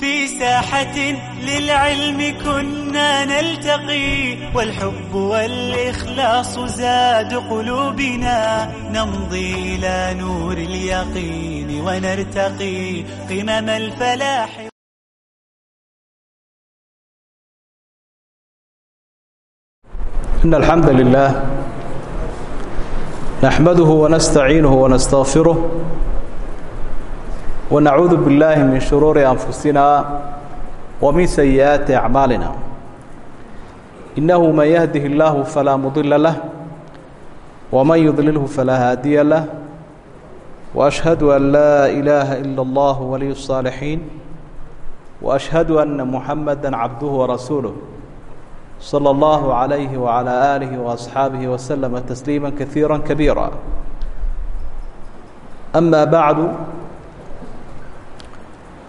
في ساحة للعلم كنا نلتقي والحب والإخلاص زاد قلوبنا نمضي إلى نور اليقين ونرتقي قمم الفلاح إن الحمد لله نحمده ونستعينه ونستغفره ونعوذ بالله من شرور أنفسنا ومن سيئات أعمالنا إنه من يهده الله فلا مضل له ومن يضلله فلا هادي له وأشهد أن لا إله إلا الله ولي الصالحين وأشهد أن محمدا عبده ورسوله صلى الله عليه وعلى آله وأصحابه وسلم تسليما كثيرا كبيرا أما بعد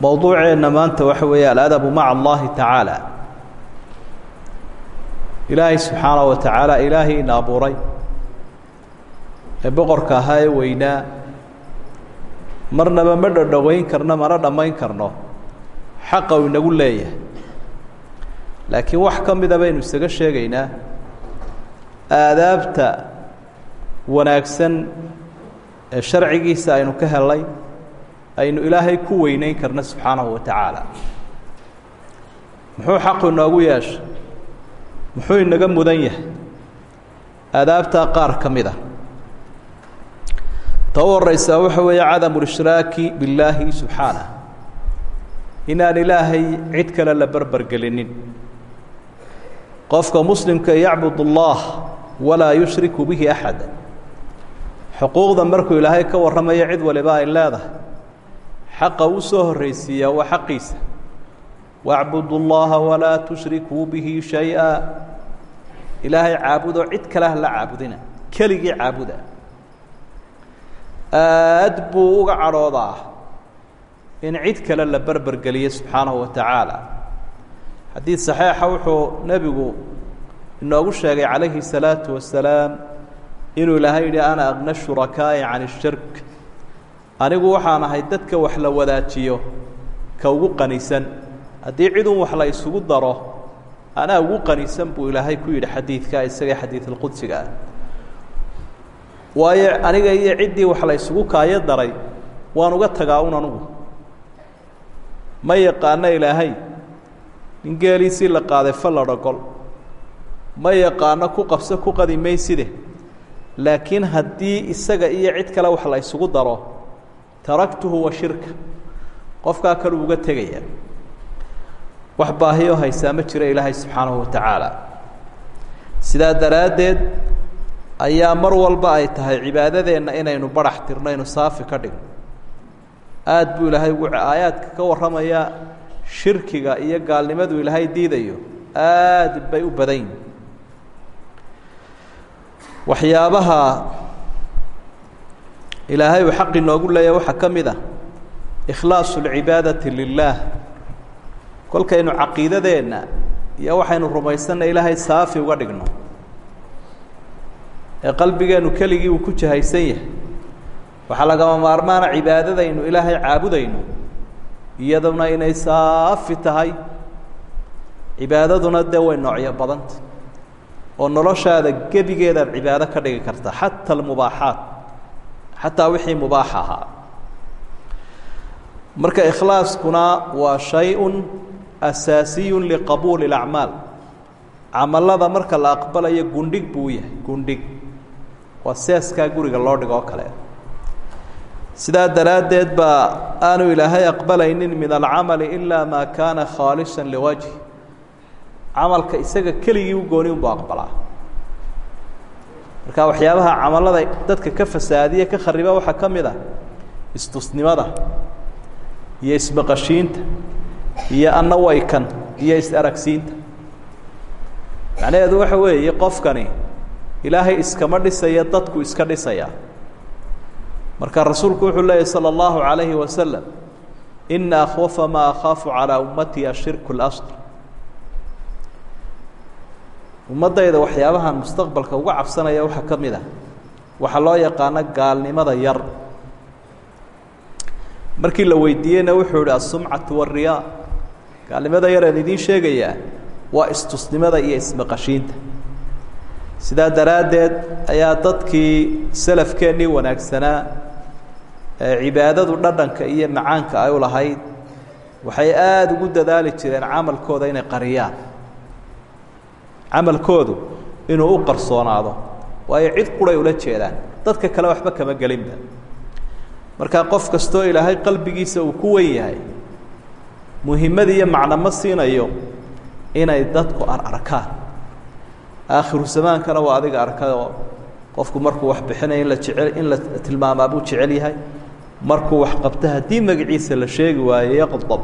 mowduuceenna maanta waxa weeye aladabu maca allahi tacaala. Ilaahay subxaanah wa tacaala ilaahay ina abuuray. Ee boqorka ahaa ee weynaa marnaba ma dhadhoweyn karno mana dhammayn karno. Xaqa uu inagu leeyahay. Laakiin wax ka mida baynu isaga sheegaynaa aadaabta wanaagsan ee sharcigiisa aynu ka helay aynu ilaahay ku weyneyn karno subxaanahu wa tacaala. Muxuu xaqu inoogu yeeshay? Muxuu inaga mudan yahay? Aadaabtaa qaar ka mid a. Ta u horeysaa waxa weeye cadamu lishraaki billaahi subxaanah inaan ilaahay cid kale la berbergelinin qofka muslimka yacbud اllah walaa yushriku bihi axada. Xuquuqda markuu ilaahay ka warramayo cid waliba ay leedahay xaqa uu soo horreysiiyaa waa xaqiisa wacbudu اllaha walaa tushrikuu bihi shay-a ilaahay caabudo cid kale ha la caabudina keligii caabuda aad buu uga cadhoodaa in cid kale la berbergeliyo subxaanahu wa tacaala xadiid saxiixa wuxuu nebigu inoogu sheegay calayhi الsalaatu wasalaam inuu ilaahay yidhi ana aqna shurakaa'i can ishirk anigu waxaan ahay dadka wax la wadaajiyo ka ugu qanisan haddii cidun wax la isugu daro anaa ugu qanisan buu ilaahay ku yidhi xadiidka isaga xadiid alqudsiga ah waayo aniga iyo ciddii wax la isugu kaayo daray waan uga tagaa un anugu. Ma yaqaano ilaahay nin geeliisii la qaaday faladhogol ma yaqaano ku qabso ku qadi mayside. Laakiin haddii isaga iyo cid kale wax la isugu daro taraktuhu wa shirka. Qofkaa kale uga tegaya wax baahiyo haysaa ma jiro ilaahay subxaanahu wa tacaala. Sidaa daraaddeed ayaa mar walba ay tahay cibaadadeenna inaynu barax tirno aynu saafi ka dhigno. Aada buu ilaahay ugu aayaadka ka warramaya shirkiga iyo gaalnimadu ilaahay diidayo aad bay u badan yihiin waxyaabaha ilaahay uu xaq inoogu leeyahay waxaa ka mid ah ikhlaasu اlcibaadati lilaah kolkaynu caqiidadeenna iyo waxaynu rumaysanna ilaahay saafi uga dhigno. Ee qalbigeennu keligii uu ku jahaysan yahay. Waxaa lagama maarmaana cibaadadaynu ilaahay caabudayno. Iyaduna inay saafi tahay. Cibaadaduna dee way noocyo badanta oo noloshaada gebigeedaad cibaado ka dhigi karta xata almubaaxaat xataa wixii mubaax ahaa marka ikhlaaskuna waa shay-un asaasiyu liqabuuli اlacmaal camalada marka la aqbalayo gundhig buu yahay gundhig waa seeskaa guriga loo dhigo oo kale sidaa daraaddeed baa aanu ilaahay aqbalaynin min alcamali ilaa maa kaana khaalisa liwajhi camalka isaga keligii u gooni unbu aqbalaa marka waxyaabaha camalada dadka ka fasaadiya ka khariba waxaa ka mid ah istusnimada iyo isbaqashiinta iyo anna waykan iyo is-aragsiinta macnaheedu waxa weeye qofkani ilaahay iskama dhisaya dadku iska dhisaya marka rasuulku wuxuu leeyahy salى اllahu عalayhi wasalam ina akhwafa maa akhaafu calىa ummatii ashirku اlasr ummaddayda waxyaabahan mustaqbalka uga cabsanaya waxaa ka mid ah. Waxaa loo yaqaano gaalnimada yar. Markii la weydiiyeyna wuxuu yihi asumcatu wariyaa gaalnimada yareen idiin sheegayaa waa istusnimada iyo ismaqashiinta. Sidaa daraaddeed ayaa dadkii salafkeennii wanaagsanaa ee cibaadadu dhadhanka iyo macaanka ay u lahayd waxay aada ugu dadaali jireen camalkooda inay qariyaan camalkoodu inuu u qarsoonaado. Waayo cid quray ula jeedaan. Dadka kale waxba kama gelinba. Markaa qof kastoo ilaahay qalbigiisa uu ku wen yahay muhimmad iyo macno ma siinayo inay dadku ararkaan aakhiru zamaankana waa adiga arkayoo qofku markuu wax bixinaya in la jecel in la tilmaamaa jecel yahay. Markuu wax qabto haddii magaciisa la sheegi waayo yaqdab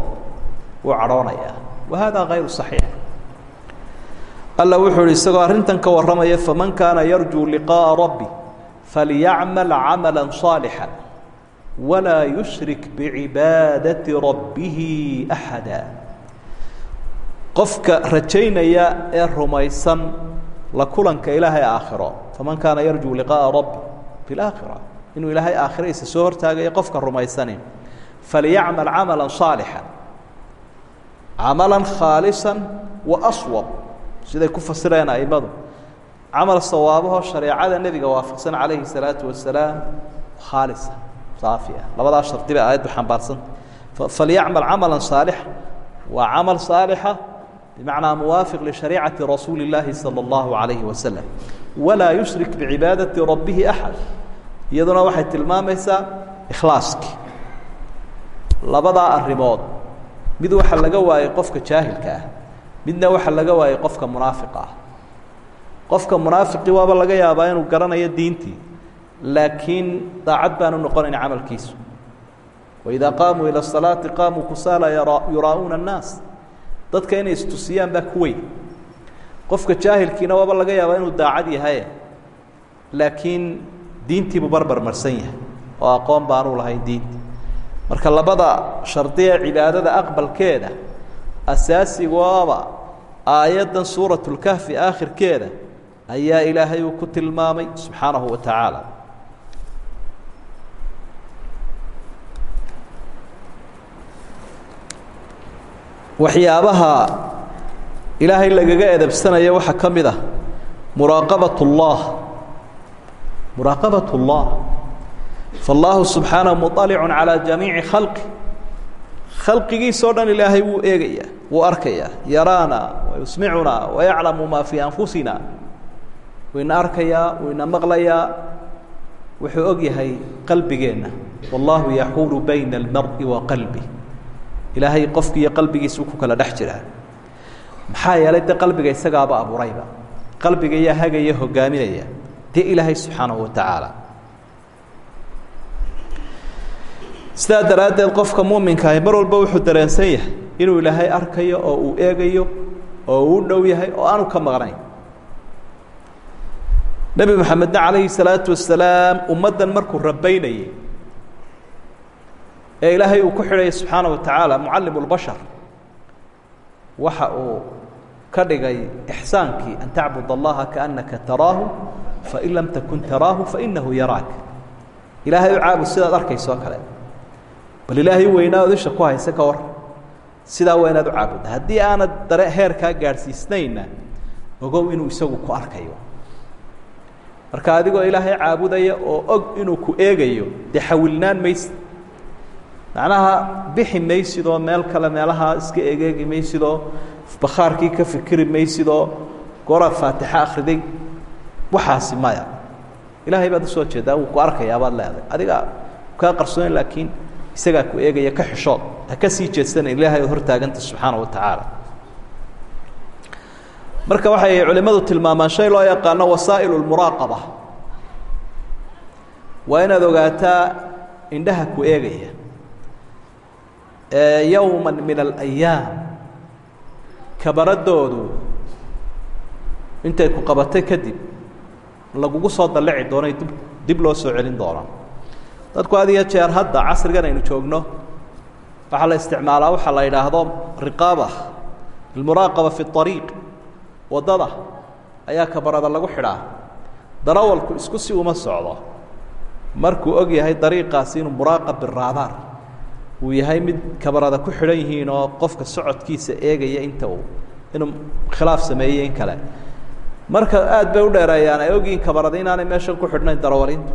wuu cadhoonayaa. Wa hada kayru صaxiix alla wuxuu ihi isagoo arrintan ka warramaya faman kaana yarjuu liqaaءa rabbi falyacmal camala صaalixا walaa yushrik bicibaadati rabbihi axada qofka rajaynaya ee rumaysan la kulanka ilaahay aakhiro faman kaana yarjuu liqaaءa rabbi fi اlaakhira inuu ilaahay aakhiradiisa soo hortaagayo qofka rumaysanin falyacmal camala صaalixا camala khaalisa waaswab siday ku fasireen aimadu camal sawaabahoo shareecada nebiga waafaqsan calayhi salaatu wasalaam khaalisa ah, saafi ah. labadaa shardi aayaddu xambaarsanta falyacmal camalan saalixa waa camal saalixa ah bimacnaa muwaafiq lishariicati rasuuli illaahi sala allahu calayhi wasalam walaa yushrik bicibaadati rabbihi axad. Iyaduna waxay tilmaamaysaa ikhlaaskii labadaa arrimood mid waxa laga waayay qofka jaahilka ah midna waxa laga waayey qofka munaafiqa ah. Qofka munaafiqii waaba laga yaabaa inuu garanayo diintii laakiin daacad baanu noqonayn camalkiisu. Waidaa qaamuu ila salaati qaamuu kusaala yuraa'uuna annaas. Dadka inay istusiyaan baa ku weyn. Qofka jaahilkiina waaba laga yaabaa inuu daacad yahaye laakiin diintiibuu barbar marsan yahay oo aqoon baanuu lahayn diinti marka labada shardi ee cibaadada aqbalkeeda asaasigoaba aayaddan suuratulkahfi aakhirkeeda ayaa ilaahay uu ku tilmaamay subxaanahu wa tacaala. Waxyaabaha ilaahay lagaga edabsanaya waxaa ka mid ah muraaqabat ullah muraaqabat ullah faallaahu subxaanahu muطalicun khalqi khalqigiisoo dhan ilaahay wuu eegayaa wuu arkayaa yaraana wayusmicunaa wayaclamu maa fii anfusina. Wuu ina arkayaa wuu ina maqlayaa wuxuu og yahay qalbigeenna. Wallaahu yaxuulu bayna almari wa qalbi. Ilaahay qofkiiyo qalbigiisuu ku kala dhex jiraa maxaa yeelay de qalbiga isagaaba abuurayba? Qalbiga yaa hagaya hogaaminaya dee ilaahay subxaanahu wa tacaala sidaa daraaddeed qofka muuminkaahi mar walba wuxuu dareensan yahay inuu ilaahay arkayo oo uu eegayo oo uu dhow yahay oo aanu ka maqnayn. Nebi moxamedna calayhi salaatu wasalaam ummaddan markuu rabaynayey ee ilaahay uu ku xidhaya subxaana wa tacaala mucallim waxa uu ka dhigay ixsaankii an tacbud allaha kaannaka taraahu fain lam takun taraahu fainahu yaraak. Ilaahay u caabud sidaad arkayso kale bal ilaahay weynaa od isha ku hayse ka war. Sidaa waa inaad u caabudda haddii aanad dare heerkaa gaadhsiisnayna ogow inuu isagu ku arkayo. Marka adigoo ilaahay caabudaya oo og inuu ku eegayo dee xawilnaan mayse macnaha bixi maysidoo meel kale meelaha iska egeegi maysidoo bakhaarkii ka fikiri maysidoo gooraad faatixa akhriday waxaasi maya. Ilaahay baad u soo jeedaa wuu ku arkayaa baad adiga kaa qarsoon laakiin isagaa ku eegaya ka xishood ha ka sii jeedsana ilaahay ood hortaaganta subxaana wa tacaala. Marka waxay culimmadu tilmaamaan shay loo yaqaano wasaa'il lmuraaqaba waa inaad ogaataa indhaha ku eegaya. Yowma min alayaam kabaradoodu intay ku qabatay kadib lagugu soo dallici doonay dib dib loo soo celin doona dadku had iyo jeer hadda casrigan aynu joogno waxaa la isticmaalaa waxaa la yidhaahdo riqaaba. Almuraaqaba fi اطariiq waddada ayaa kabarada lagu xidhaa. Darawalku isku si uma socdo. Markuu og yahay dariiqaasi inuu muraaqab biraadaar uu yahay mid kabarada ku xidhan yihiin oo qofka socodkiisa eegaya inta uu inuu khilaaf sameeyey kale. Marka aad bay u dheereeyaan ay ogyihiin kabarada inaanay meeshan ku xidhnayn darawarintu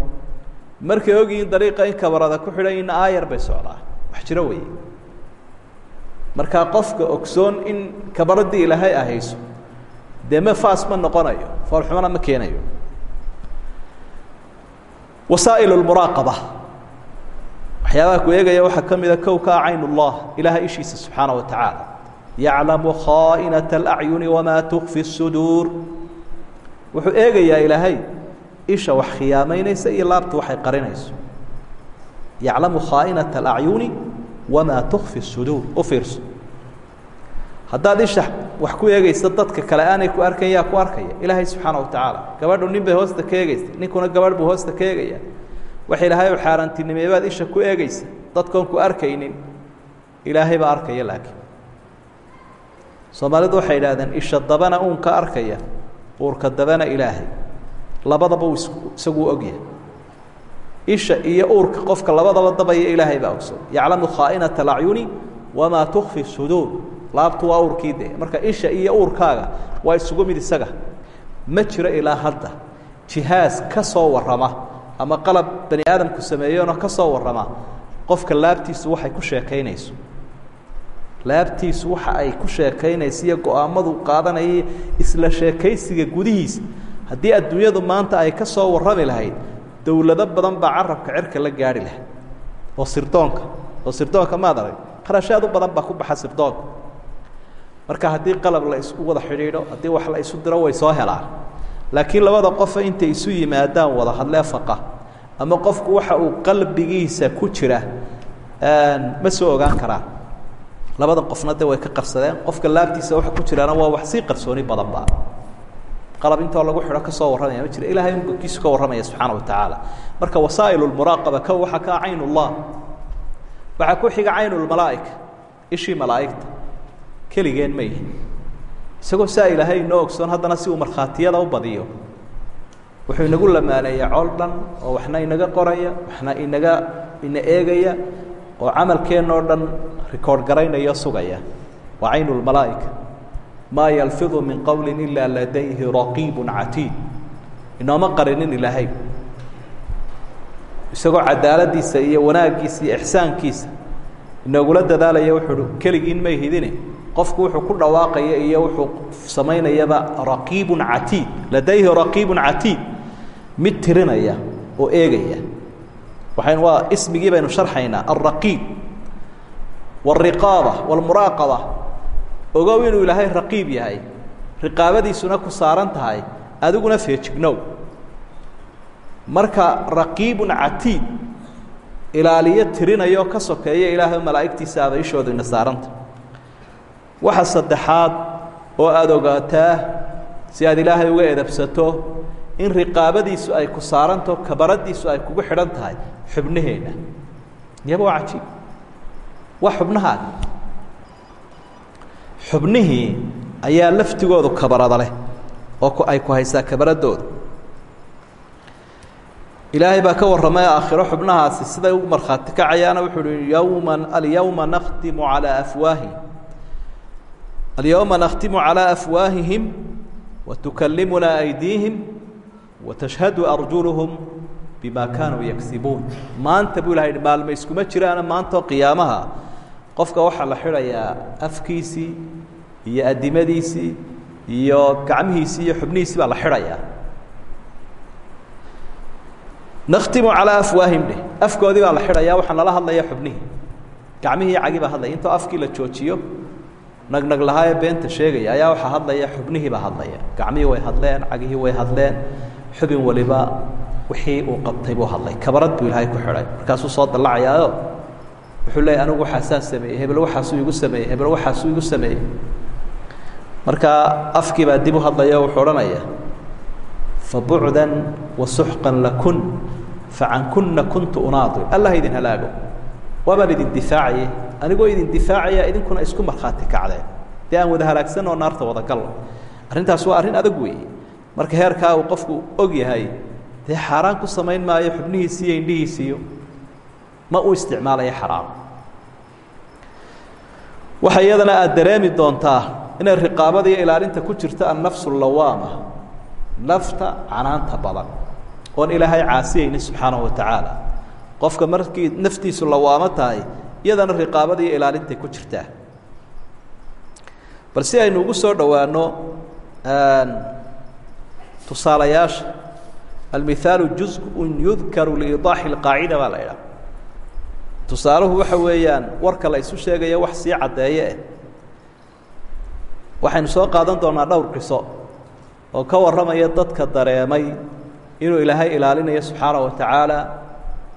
markay ogiyiin dariiqa in kabarada ku xidhan ina aayar bay socdaa wax jiro wey markaa qofka ogsoon in kabaradii ilaahay ah ahayso dee ma faas ma noqonayo foolxumana ma keenayo. Wasaa'il lmuraaqaba waxyaabaha ku eegaya waxaa ka mida kowkaa caynu ilaahay ishiisa subxaana wa tacaala. Yaclamu khaa'inata alacyuni wamaa tukfi suduur wuxuu eegayaa ilaahay isha wax khiyaamaynaysa iyo laabta waxay qarinayso yaclamu khaa'inaة اlacyuni wamaa tukfi الsuduur u fiirso haddaad isha wax ku eegeysa dadka kale aanay ku arkan yaa ku arkaya ilaahay subxaana wa tacaala gabadhu nin bay hoosta ka eegeysa ninkuna gabadh buu hoosta ka eegaya wax ilaahay u xaaraantinimeebaad isha ku eegeysa dadkoon ku arkaynin ilaahay baa arkaya laakiin soomaalidu waxay idhahdeen isha dabana uunka arkaya uurka dabana ilaahay labadaba uu is isaguu ogyahay isha iyo uurka qofka labadaba dabaya ilaahay baa ogsoon. Yaclamu khaa'inata alacyuni wamaa tukfi suduur laabtu waa uurkii de marka isha iyo uurkaaga waa isugu mid isaga. Ma jiro ilaa hadda. Jihaas ka soo warrama ama qalab bani aadamku sameeyeenoo ka soo warrama qofka laabtiisu waxay ku sheekaynayso. Laabtiisu waxa ay ku sheekaynaysa iyo go'aamadu qaadanaya isla sheekaysiga gudihiisa haddii adduunyadu maanta ay ka soo warrami lahayd dowlado badan baa carabka cirka la gaari lahay oo sirdoonka. Oo sirdoonka maad arag. Qarashaad u badan baa ku baxa sirdoonka. Marka haddii qalab la isku wada xidhiidho haddii wax la isu diro way soo helaan. Laakiin labada qofa intay isu yimaadaan wada hadlee faqa. Ama qofku waxa uu qalbigiisa ku jira ma soo ogaan karaan. Labada qofna de way ka qarsadeen. Qofka laabtiisa waxa ku jiraana waa wax sii qarsooni badanba qalab intoo lagu xidho ka soo warramaya ma jira. Ilahay unkiisu ka warramaya subxaana wa tacaala marka wasaa'il lmuraaqaba ka waxaa kaa cayn ullah waxaa ku xiga cayn lmalaa'ika ishii malaa'igta. Keligeen ma yihiin. Isagoo saa ilaahay inoo ogsoon haddana si uu markhaatiyada u badiyo. Wuxuu inagu lamaaneeya col dhan oo waxna inaga qoraya waxna inaga ina eegaya oo camalkeenna o dhan rikoord garaynaya sugaya. Waa cayn lmalaa'ika maa yalfidu min qowli ilaa ladayhi raqiibu catiid inooma qarinin ilaahay. Isagoo cadaaladiisa iyo wanaaggiisa iyo ixsaankiisa inoogula dadaalaya wuxuu keligiin may hidine qofku wuxuu ku dhawaaqaya iyo wuxuu samaynayaba raqiibu catiid ladayhi raqiibu catiid mid tirinaya oo eegaya. Waxayn waa ismigii baynu sharxaynaa alraqiib wاlriqaaba wاlmuraaqaba ogow inuu ilaahay raqiib yahay riqaabadiisuna ku saaran tahay adiguna feejignow. Marka raqiibun catiid ilaaliyo tirinayo ka sokeeya ilaahay malaa'igtiisa aaba ishoodu ina saaranta waxa saddexaad oo aada ogaataa si aad ilaahay uga edabsato in riqaabadiisu ay ku saaranto kabaradiisu ay kugu xidhan tahay xubnaheenna iyaba waa cajiib waa xubnahaadi xubnihii ayaa laftigoodu kabarada leh oo ay ku haysaa kabaradooda ilaahay baa ka warramay aakhiro xubnahaasi siday u markhaati kacayaana wuxuu uhi yowma alyowma nakhtimu calaa afwaahi alyowma nakhtimu calaa afwaahihim watukallimuna aydiihim watashhadu arjuluhum bima kaanuu yagsibuun maanta buu ilahay maalma iskuma jiraana maantao qiyaamaha qofka waxaa la xidhayaa afkiisii iyo adimadiisii iyo gacmihiisii iyo xubnihiisii baa la xidhayaa nakhtimu calaa afwaahim dheh. Afkoodii baa la xidhayaa waxaa nala hadlaya xubnihii. Gacmihii cagii baa hadlaya. Intoo afkii la joojiyo nagnag lahaa ee beenta sheegaya ayaa waxaa hadlaya xubnihii baa hadlaya. Gacmihii way hadleen cagihii way hadleen xubin waliba wixii uu qabtay buu hadlay. Kabarad buu ilaahay ku xidhay. Markaasuu soo dallacayaayo wuxuu leeyay anigu waxaasaan sameeyey hebel waxaasuu igu sameeyey hebel waxaasuu igu sameeyey markaa afkii baa dib u hadlaya wuxuu odhanaya fabucdan wasuxqan lakun facankuna kuntu unaadir allah idin halaago waabaan idin difaacayey anigoo idin difaacaya idinkuna isku markhaati kacdeen dee aan wada halaagsan oo naarta wada galno. Arrintaas waa arrin adag weeye. Marka heerkaa uu qofku og yahay dee xaaraan ku samayn maayo xubnihiisi iyo indhihiisiiyo ma u isticmaalaya xaraam. Waxa iyadana aada dareemi doontaa inay riqaabada iyo ilaalinta ku jirta annafsu lawaama nafta canaanta badan oon ilaahay caasiyeynin subxaanahu wa tacaala. Qofka markii naftiisu lawaamo tahay iyadana riqaabada ilaalintay ku jirtaa. Bal si aynu ugu soo dhowaano tusaalayaasha almihaalu juzءun yudkaru liidaaxi اlqaacida baa la idhaha tusaaluhu waxa weeyaan warka la isu sheegaya wax sii caddeeye eh. Waxaynu soo qaadan doonaa dhowr qiso oo ka warramaya dadka dareemay inuu ilaahay ilaalinayo subxaanaه wa tacaala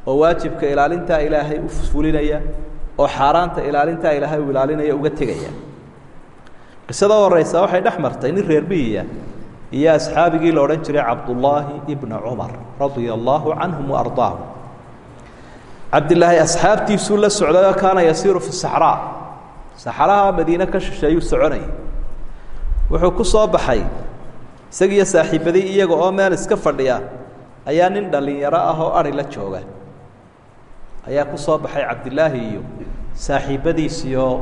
oo waajibka ilaalintaa ilaahay u fulinaya oo xaaraanta ilaalintaa ilaahay uu ilaalinaya uga tegaya. Qisada horeysa waxay dhex martay nin reer bihiya iyo asxaabigii la odhan jiray cabdullaahi ibna cumar radia allaahu canhum waardaahum cabdilaahi asxaabtiisuu la socdayo kaana yasiiru fi saxraa. Saxraha madiine ka shisheeyuu soconayay. Wuxuu ku soo baxay. Isagiiyo saaxiibadii iyaga oo meel iska fadhiya ayaa nin dhalinyaro ah oo ari la jooga. Ayaa ku soo baxay cabdilaahi iyo saaxiibadiisii oo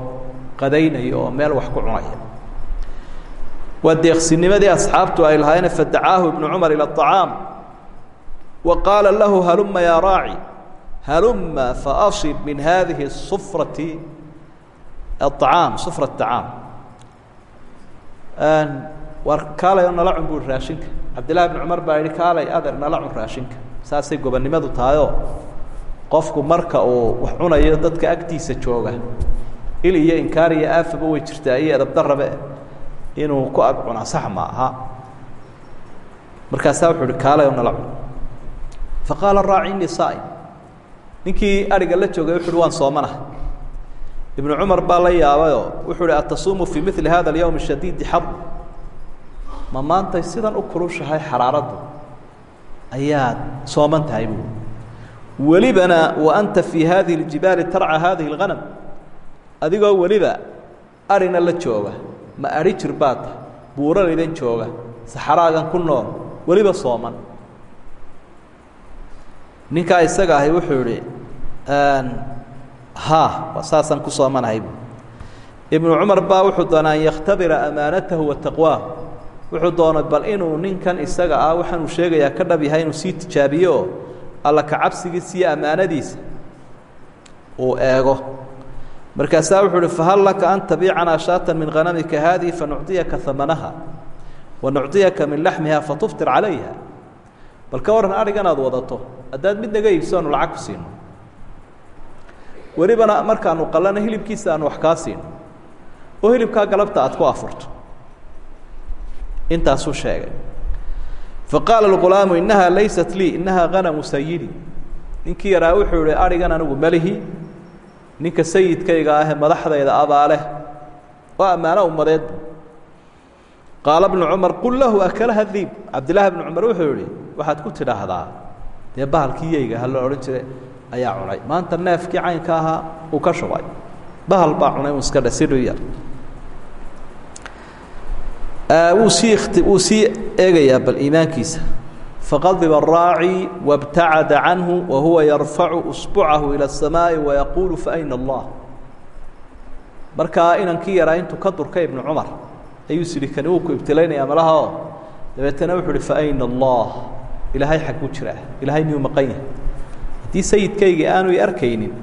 qadaynaya oo meel wax ku cunaya. Waa deeqsinimadii asxaabtu ay lahaayeen fadacaahu ibnu cumar ila acaam wa qaala lahu haluma ya raaci? Haluma faashib min hadihi sufrati acaam sufra acaam war kaalay nala cun bui raashinka. Cabdillahi bn cumar baa yihi kaalay adeer nala cun raashinka. Saasay gobonnimadu tahayoo qofku marka uu wax cunayo dadka agtiisa jooga. Il iyo inkaar iyo aafaba way jirtaa iyo edabdarabe inuu ku ag cunaa sax ma aha. Markaasaa wuxuu uhi kaalay oo nala cun ninkii ariga la joogay wuxu uhi waan soomanaha ibnu cumar baa la yaabayoo wuxuu uhi atasuumu fii mili hada alyowm shadiidi xar ma maantay sidan u kulushahay xaraaraddu ayaad sooman tahay buu welibana wa anta fii hadihi اljibaali tarca hadihi اlganam adigoo weliba arina la jooga ma ari jir baa tahay buuraraydan jooga saxaraagan ku nool weliba sooman. Ninkaa isaga ahi wuxuu ihi ha saasaan ku soomanahay ibnu cumar baa wuxuu doonaa an yakhtabira amaanatahu wa taqwaah wuxuu doonay bal inuu ninkan isaga ah waxaanuu sheegayaa ka dhab yahay inuu sii tijaabiyo oo alla kacabsigiisa iyo ammaanadiisa uu eego. Markaasaa wuxuu uhi fahal laka an tabiicanaa shaata min hanamika haadihi fanucطiyaka amanaha wanucطiyaka min laxmiha fatuftir calayha. Bal ka waran adhigan aad wadato haddaad mid naga iibso aanu lacag ku siino welibana markaanu qalana hilibkiisa aanu wax kaa siino oo hilibkaa galabta aad ku afurto. Intaasuu sheegay. Faqaala اlغulaamu inaha laysat lii inaha hanamu sayidi ninkii yaraa wuxuu ihi arigan anigu melihi ninka sayidkayga ahee madaxdayda abaaleh waa ammaano ummadeed. Qaala bnu cumar qul lahu akalaha diib cabdillaahi bnu cumar wuxuu yihi waxaad ku tidhaahdaa dee bahalkii yeyga ha la ayaa cunay maanta neefkii caynka ahaa uu ka shubay bahal baa cunay un iska dhe si dhu yar wuu sii wuu sii eegayaa bal iimaankiisa faqadiba الraaci wاbtacada canhu wahuwa yarfacu usbucahu ilى الsamaaءi wayaquulu faأyna اllah markaa inankii yaraa intuu ka durkay ibnu cumar ayuu sidhi kani wuu ku ibtilaynaya malaha oo dabeetana wuxuu uhi faأyna اllah ilaahay xagguu jiraa ilaahay miyuu maqan yahay haddii sayidkayga aanu i arkaynin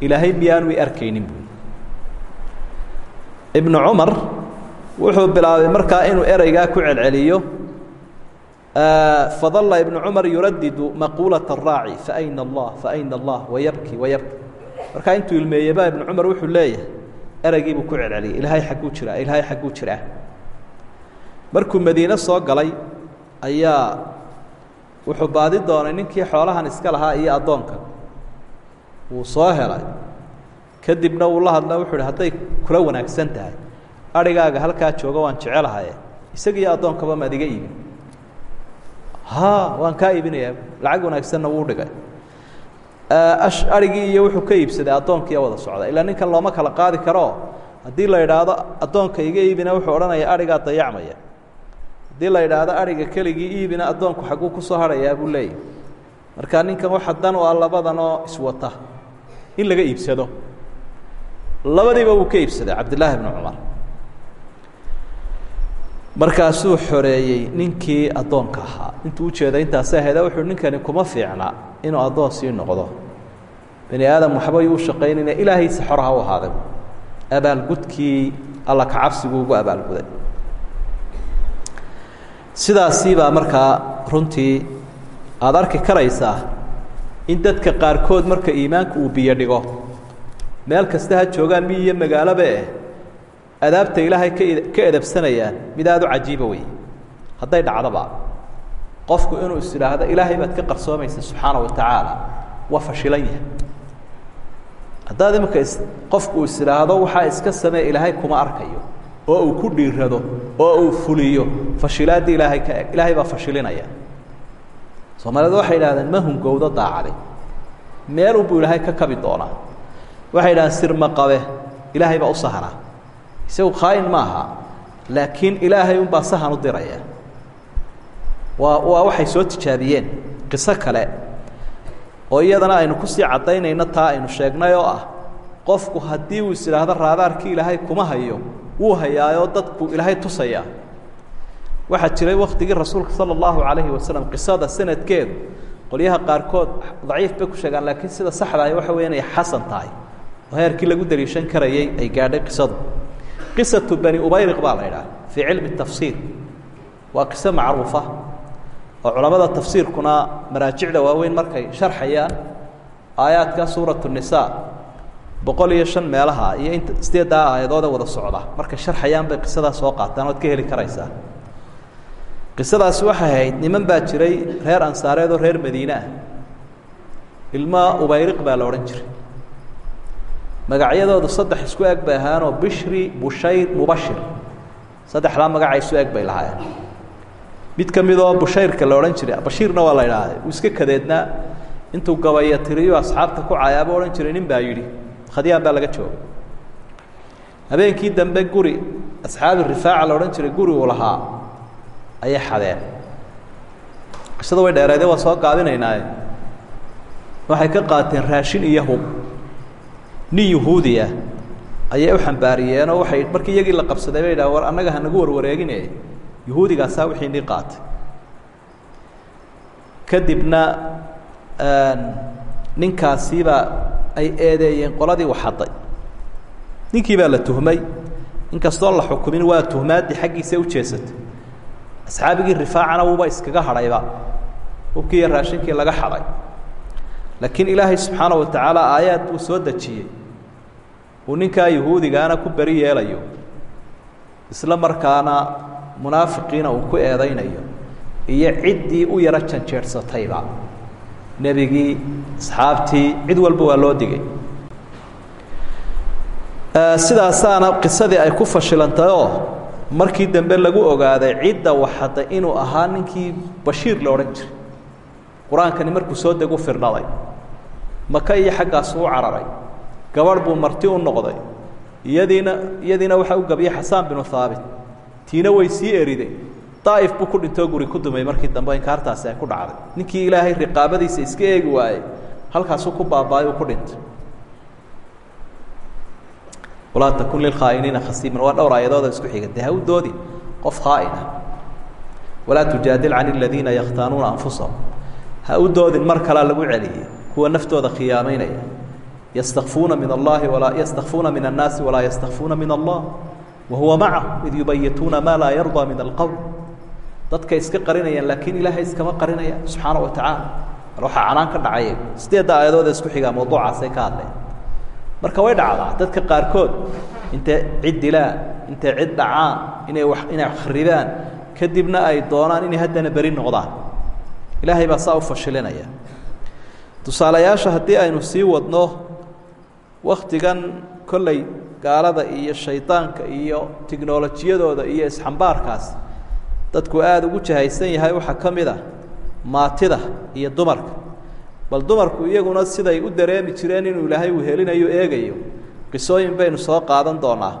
ilaahay miyaanu i arkaynin buui ibnu cumar wuxuu bilaabay markaa inuu ereygaa ku celceliyo fadala ibnu cumar yuradidu maquulata araaci faayna allah faayna allah wayabki wayabki markaa intuu ilmeeyeba ibnu cumar wuxuu leeyahay ereygii buu ku celceliyay ilaahay xagguu jiraa ilaahay xagguu jiraa. Markuu madiine soo galay ayaa wuxuu baadi doonay ninkii xoolahan iska lahaa iyo addoonka. Wuu soo helay. Kadibna uu la hadla wuxuu hi hadday kula wanaagsan tahay. Arigaaga halkaa jooga waan jecelahaye isagiiyo addoonkaba maad iga iibin. Ha waan kaa iibinayaa. Lacag wanaagsanna wuu dhigay. Arigii iyo wuxuu ka iibsaday addoonkiiya wada socda ilaa ninkan looma kala qaadi karo. Haddii la idhaahdo addoonka iga iibina wuxuu odhanaya arigaa dayacmaya haddii la idhaahdo ariga keligii iibina addoonku xagguu ku soo harhayaa buu leeyahy. Marka ninkan waxa dan u ah labadanoo iswata in laga iibsado. Labadiiba wuu ka iibsaday cabdillaahi bnu cumar. Markaasuu xoreeyey ninkii addoonka ahaa. Intuu ujeeda intaasi ahayda wuxuu ninkani kuma fiicna inuu addoon sii noqdo. Bani aadam waxba yuu shaqaynayna ilaahiisa xor ha u ahaaday. Abaalgudkii alla kacabsigu ugu abaalguday sidaasii baa markaa runtii aada arki karaysaa in dadka qaarkood marka iimaanku uu biyo dhigo. Meel kasta ha joogaan mi iyo magaaloba eh? Adaabta ilaahay ka ka edabsanayaan mid aada u cajiiba wey hadday dhacdoba qofku inuu is idhaahdo ilaahay baad ka qarsoomaysa subxaana wa tacaala. Waa fashilan yahay. Haddaad iminka is qofku is idhaahdo waxaa iska samee ilaahay kuma arkayo oo uu ku dhiirado oo uu fuliyo fashilaaddii ilaahay ka eg. Ilaahay baa fashilinaya. Soomaalidu waxay idhahdeen ma hungowdo daacadi meel unbuu ilaahay ka kabi doonaa. Waxay idhahdeen sirma qabe ilaahay baa u sahanaa isagu khaain maaha laakiin ilaahay unbaa sahan u diraya. Waa waa waxay soo tijaabiyeen qiso kale oo iyadana aynu ku sii caddaynayno taa aynu sheegnay oo ah. Qofku haddii uu is idhaahdo raadaarkii ilaahay kuma hayo wuu hayaayoo dadku ilaahay tusaya. Waxaa jiray waktigii rasuulka sala allahu calayhi wasalam qisada sanadkeedu qolyaha qaarkood daciif bay ku sheegaan laakiin sida saxda ahi waxa weya inay xasan tahay. Oo heerkii lagu daliishan karayay ay gaadhay qisadu. Qisatu bani ubayriq baa la idhaha fii cilmi tafsiir waa qiso macruufa oo culamada tafsiirkuna maraajicda waaweyn markay sharxayaan aayaadka suuratu nisaa boqol iyo shan meelaha iyo inta sideeddaa aayadooda wada socda. Markay sharxayaan bay qisadaa soo qaataan ood ka heli karaysaa. Qisadaasi waxay ahayd niman baa jiray reer ansaareed oo reer madiine ah. Ilma ubayriq baa la odhan jiray. Magacyadoodu saddex isku eg bay ahaanoo bishri bushayr mubashir. Saddexdaa magaca isu eg bay lahaayeen. Mid ka midoo bushayrka la odhan jiray bashiirna waa la idhaahay uu iska kadeednaa. Intuu gabaya tiriyo asxaabta ku cayaabo odhan jiray nin baa yidhi khadyaan baa laga joogay. Habeenkii dambe guri asxaabi rifaaca la odhan jiray guri uu lahaa ayay xadeen. Qisada way dheereede waa soo gaabinaynaaye waxay ka qaateen raashin iyo hub. Nin yuhuudi ah ayay u xambaariyeenoo waxay markii iyagii la qabsaday bay dhaha war annaga hanagu warwareegine. Yuhuudigaasaa wixii nii qaatay. Kadibna ninkaasiibaa ay eedeeyeen qoladii waxadday ninkii baa la tuhmay inkastoon la xukumin waa tuhmaaddii xaggiisa u jeesatay. Asxaabigii rifaacana wuuba iskaga hadhayba. Hubkii raashinkii laga xadhay laakiin ilaahay subxaana wa tacaala aayaad buu soo dejiyey. Uu ninkaa yuhuudigaana ku beri yeelayo. Isla markaana munaafiqiina uu ku eedaynayo. Iyo ciddii u yaro janjeersatayba nebigii asxaabtii cid walba waa loo digay. Sidaasaana qisadii ay ku fashilantayoo markii dambe lagu ogaaday cidda waxadda inuu ahaa ninkii bashiir la odhan jiray. Qur'aankani markuu soo degu firdhaday maka iyo xaggaasu u cararay. Gabadh buu marti u noqday. Iyadiina iyadiina waxaa u gabiyey xasaan binu haabit tiina way sii eriday daa'if buu ku dhintoo guri ku dumay. Markii dambe inkaartaasi ay ku dhacday. Ninkii ilaahay riqaabadiisa iska eegi waayey halkaasuu ku baaba'ay uu ku dhintay. Walaa takun lilkhaa'iniina khasiiman. Waa dhowr aayadooda isku xiga. Dee ha u doodi qof khaa'ina walaa tujaadil can aladiina yakhtaanuuna anfusahum. Ha u doodin mar kalea lagu celiyey kuwa naftooda khiyaamaynaya. Yastakfuuna min allahi walaa yastakfuuna min annaasi walaa yastakfuuna min allah. Wa huwa macahum id yubayituuna maa laa yardaa min alqowl dadka iska qarinayaan laakiin ilaahay iskama qarinaya. Subxaana wa tacaala bal canaan ka dhacay. Sideedda aayadooda isku xigaa mawduucaasay ka hadleen. Marka way dhacdaa dadka qaarkood intay cid dilaan intay cid dhacaan inay wa inay kharibaan kadibna ay doonaan inay haddana beri noqdaan. Ilaahay baa saa u fashilinaya. Tusaalayaasha haddii aynu sii wadno waktigan kolley gaalada iyo shaydaanka iyo tiknolojiyadooda iyo isxambaarkaas dadku aada ugu jahaysan yahay waxaa ka mid ah maatida iyo dumarka. Bal dumarku iyaguna siday u dareemi jireen inuu ilaahay uu helinayo eegayo. Qisooyin baynu soo qaadan doonaa.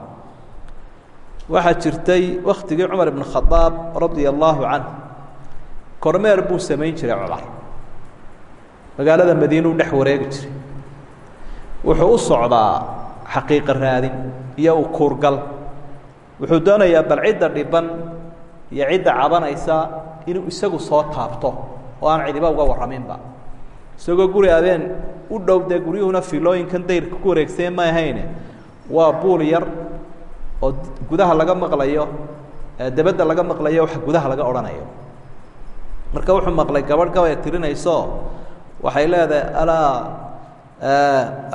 Waxaa jirtay waktigii cumar ibn khadaab radia allaahu canh kormeer buu samayn jiray cumar. Magaalada madiinuu dhex wareegi jiray. Wuxuu u socdaa xaqiiqa raadin iyo u kuurgal. Wuxuu doonayaa bal cidda dhiban iyo cidda cabanaysa inuu isagu soo taabto oo aan cidiba uga warraminba isagoo guri abeen u dhow dee guryuhuna filooyinkan dayrka ku wareegsaye ma ahayne? Waa buul yar oo gudaha laga maqlayo dabadda laga maqlayo wax gudaha laga odhanayo. Marka wuxuu maqlay gabadh gabay tirinayso waxay leedahay alaa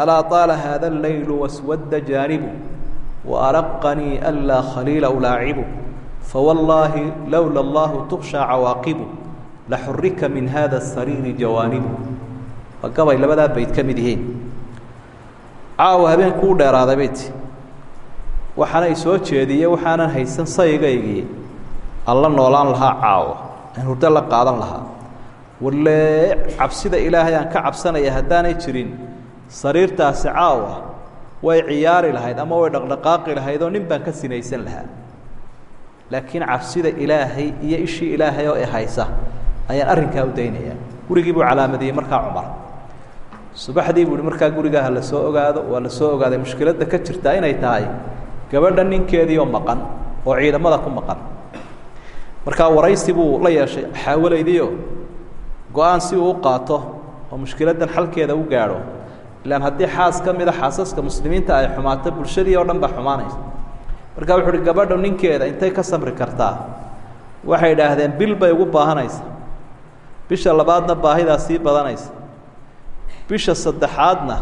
alaa طaala hada اleyl waswadda jaanibu waaraqanii anlaa khaliila ulaacibu fawallaahi lowla allahu tukshaa cawaaqibu laxurika min hada sariiri jawaanibu waa gabay labadaa bayd ka mid yihiin caawa habeenku u dheeraaday bayti waxaana i soo jeediye waxaanan haysan sayigaygii alla noolaan lahaa caawa aan hurdo la qaadan lahaa walle cabsida ilaahay aan ka cabsanaya haddaanay jirin sariirtaasi caawa way ciyaari lahayd ama way dhaqdhaqaaqi lahayd oo nin baan ka sinaysan lahaa laakiin cabsida ilaahay iyo ishii ilaahay oo i haysa ayaan arrinkaa u daynayaa gurigii buu calaamadiyey markaa cumar. Subaxdii buu hi markaa gurigaa ha la soo ogaado waa la soo ogaaday mushkiladda ka jirtaa inay tahay gabadha ninkeedii oo maqan oo ciidamada ku maqan. Markaa waraysi buu la yeeshay xaawalaydiio go'aan si uu u qaato oo mushkiladdan xalkeeda u gaadho ilaan haddii xaas ka mida xaasaska muslimiinta ay xumaato bulshadii oo dhan baa xumaanaysa markaa wuxu uhi gabadha ninkeeda intay ka samri kartaa. Waxay idhaahdeen bil bay ugu baahanaysa. Bisha labaadna baahidaa sii badanaysa. Bisha saddexaadna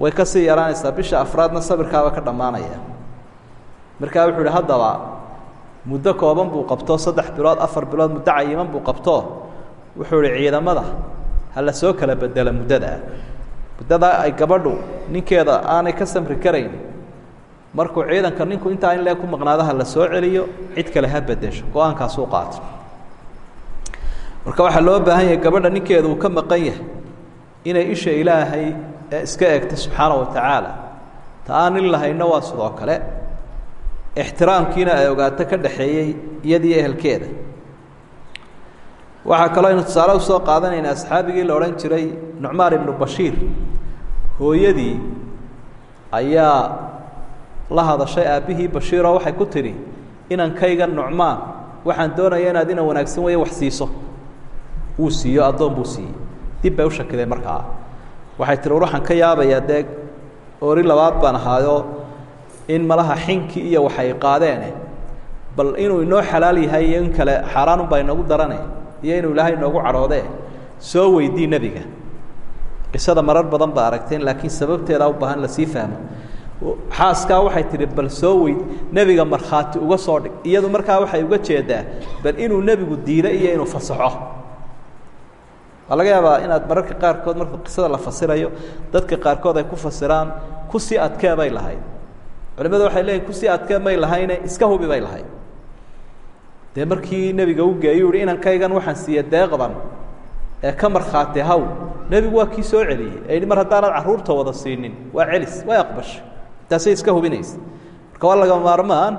way ka sii yaraanaysaa. Bisha afraadna sabirkaaba ka dhammaanaya. Markaa wuxuu ihi haddaba muddo kooban buu qabto saddex bilood afar bilood muddo cayiman buu qabto. Wuxuu ihi ciidamada ha la soo kala bedela muddadaa muddadaa ay gabadhu ninkeeda aanay ka samri karayn markuu ciidanka ninku intaa in lee ku maqnaado ha la soo celiyo cid kale ha bedesho go'aankaasuu qaato. Marka waxaa loo baahan yahay gabadha ninkeeda uu ka maqan yahay inay isha ilaahay ee iska eegta subxaana wa tacaala ta aan nin lahayno waa sidoo kale ixtiraamkiina ay ogaato ka dhaxeeyey iyadii ehelkeeda. Waxaa kaloo aynu tusaale u soo qaadanayna asxaabigii la odhan jiray nucmaan ibnu bashiir hooyadii ayaa la hadashay aabbihii bashiiroo waxay ku tidhi inankayga nucmaan waxaan doonaya inaad ina wanaagsan weeye wax siiso. Wuu siiyo addoon buu siiyey. Dib bay u shakideen markaa. Waxay tihi waxaan ka yaabayaa dee ori labaad baan ahaayo in malaha xinkii iyo waxay qaadeene bal inuu inoo xalaal yahay in kale xaaraanunbaa inoogu darane iyo inuu ilaahay inoogu cadhoodee soo weydii nebiga. Qisada marar badan ba aragteen laakiin sababteedaa u baahan la sii fahmo xaaskaa waxay tihi bal soo weyd nebiga markhaati uga soo dhig. Iyadu markaa waxay uga jeedaa bal inuu nebigu diido iyo inuu fasaxo. Waa laga yaabaa inaad mararka qaarkood marka qisada la fasirayo dadka qaarkood ay ku fasiraan ku sii adkee bay lahayd. Culimadu waxay leeyihiin ku sii adkee may lahayne iska hubi bay lahayd. Dee markii nebiga u geeyuu yihi inankaygan waxaan siiye deeqdan ee ka markhaati haw nebigu waa kii soo celiyey ee mar haddaanad carruurta wada siinin waa celis way aqbashay taasay iska hubinaysa. Marka waa laga maarmaan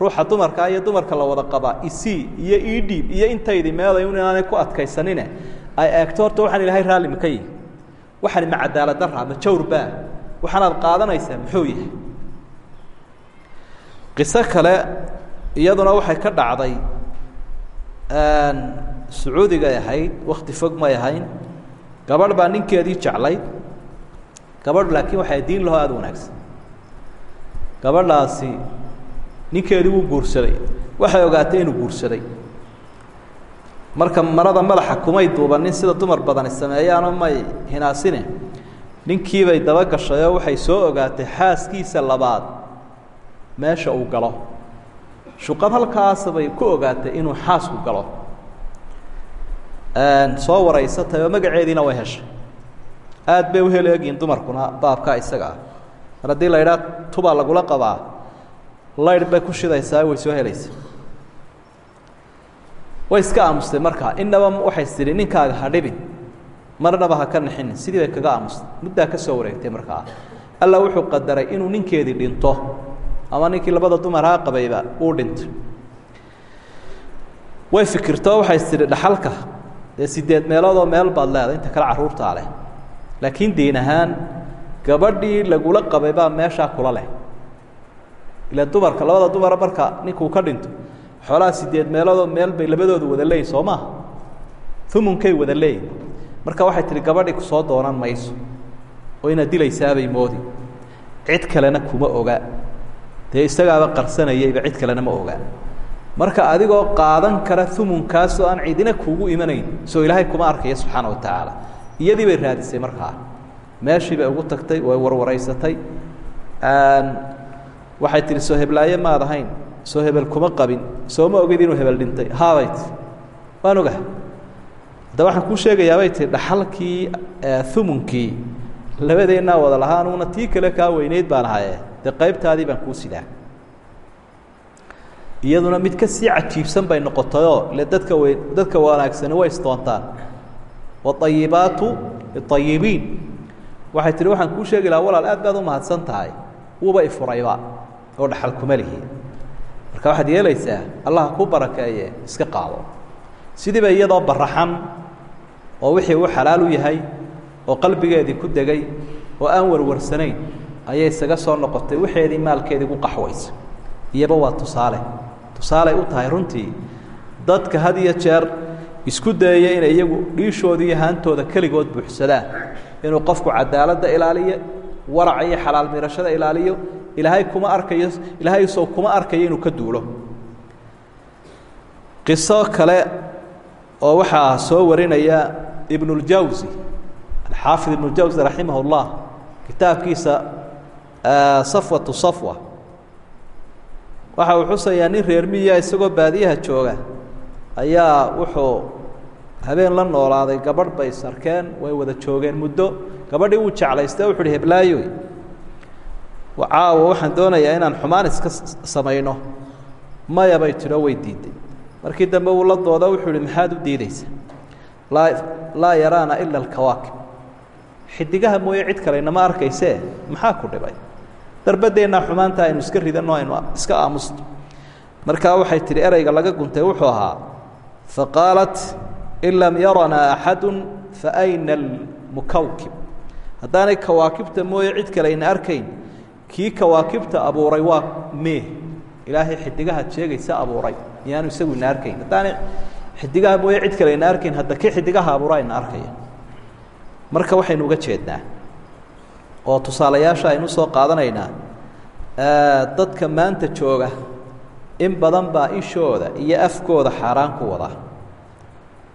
ruuxa dumarkaa iyo dumarka la wada qabaa isii iyo idhiib iyo intaydi meeday inaanay ku adkaysanine ay eegto horta waxaan ilaahay raalli maka yihi waxani ma cadaalad daraa ma jawrbaa waxaanaad qaadanaysaa muxuu yahay? Qiso kale iyaduna waxay ka dhacday sacuudigay ahayd wakti fog may ahayn. Gabadh baa ninkeedii jeclayd gabadh laakiin waxay diin laho aada wanaagsan gabadhaasi ninkeedii wuu guursaday. Waxay ogaatay inuu guursaday. Marka marada madaxa kumay duubanin sida dumar badani sameeyaanoo may hinaasine ninkiibay daba gashayoo waxay soo ogaatay xaaskiisa labaad. Meesha uu galo. Shuqad halkaasa bay ku ogaatay inuu xaasku galo. Soo waraysatay oo magaceediina way heshay. Aad bay uhel egiin dumarkuna baabkaa isaga ah mar haddii la idhaa tubaa lagula qabaa laydh bay ku shidaysaa way soo helaysa way iska aamustay markaa. Inaba waxay tidhi ninkaaga ha dhibin. Marnaba ha ka nixinin. Sidii bay kaga aamustay muddaa ka soo wareegtay markaa. Alla wuxuu qadaray inuu ninkeedii dhinto. Ama ninkii labada dumarhaa qabayba uu dhintay. Way fikirto waxay tidhi dhaxalka. Dee sideed meeloodoo meel baad leedahay inta kale carruurtaa leh. Laakiin diin ahaan gabadhii lagula qabay baa meeshaa kula leh. Ila dumarka labada dumara marka ninkuu ka dhinto xoolaha sideed meeloodoo meel bay labadoodu wada leeyihiin soo maha umunkay wada leeyihiin marka waxay tihi gabadhii ku soo doonan mayso oo inaad dilaysaabay moodi. Cid kalena kuma oga. Dee isagaaba qarsanayayba cid kalena ma oga. Marka adigoo qaadan kara umunkaasoo aan cidina kuugu imanayn soo ilaahay kuma arkaya subxaana wa tacaala iyadii bay raadisay markaa meeshii bay ugu tagtay way warwaraysatay. Waxay tihi soo heblaaye maad ahayn soo hebel kuma qabin soo ma ogid inuu hebel dhintay. Haabay tii waan ogaha hadda waxaan kuu sheegayaabay tii dhaxalkii umunkii labadeennaa wada lahaa anuguna tii kale kaa weyneyd baan ahaye dee qaybtaadii baan kuu sidaa. Iyaduna mid ka sii cajiibsan bay noqotayoo ile dadka weyn dadka wanaagsani way isdoontaan waayibaatu liayibiin waxay tihi waxaan kuu sheegi lahaa walaal aad baad u mahadsan tahay wuuba ifurayba oo dhaxal kuma lihi. Marka waxaad yeelaysaa allah ku barakeeye iska qaado. Sidiiba iyadoo baraxan oo wixii uu xalaal u yahay oo qalbigeedii ku degay oo aan warwarsanayn ayay isaga soo noqotay. Waxeedii maalkeedii ku qaxwaysa. Iyaba waa tusaale. Tusaaley u tahay runtii dadka had iyo jeer isku dayaya inay iyagu dhiishooda iyo haantooda keligood buuxsadaan inuu qofku cadaaladda ilaaliyo waraca iyo xalaal mirashada ilaaliyo ilaahay kuma arkayo ilaahay soo kuma arkayo inuu ka duulo. Qiso kale oo waxaa soo warinaya ibnuljawsi alxaafid ibnuljawsi raximah اllah kitaabkiisa safwatu safwa. Waxa uu xusayaa nin reer miya isagoo baadiyaha jooga. Ayaa wuxuu habeen la noolaaday gabadh bay sarkeen way wada joogeen muddo. Gabadhii wuu jeclaystay wuxu uhi heblaayoy caawa waxaan doonayaa inaan xumaan iska samayno. Maya bay tidho way diiday. Markii dambe uu la dooda wuxuu ihi maxaad u diideysa laa laa yaraana ila alkawaakib. Xidigaha mooye cid kale inama arkaysee? Maxaa ku dhibay? Darbadeennaa xumaanta aynu iska ridanno aynu iska aamusto. Markaa waxay tihi ereyga laga guntay wuxuu ahaa faqaalat in lam yaranaa axadu faayna almukawkib haddaanay kawaakibta mooye cid kale ayna arkayn kii kawaakibta abuuray waa mee ilaahay xidigahaad sheegaysa abuuray iyaanu isagu ina arkayn haddaanay xidigaha mooye cid kale ayna arkayn hadda kii xidigaha abuura ayna arkaya marka waxaynu uga jeednaa oo tusaalayaasha aynu soo qaadanaynaa dadka maanta jooga in badan baa ishooda iyo afkooda xaaraan ku wada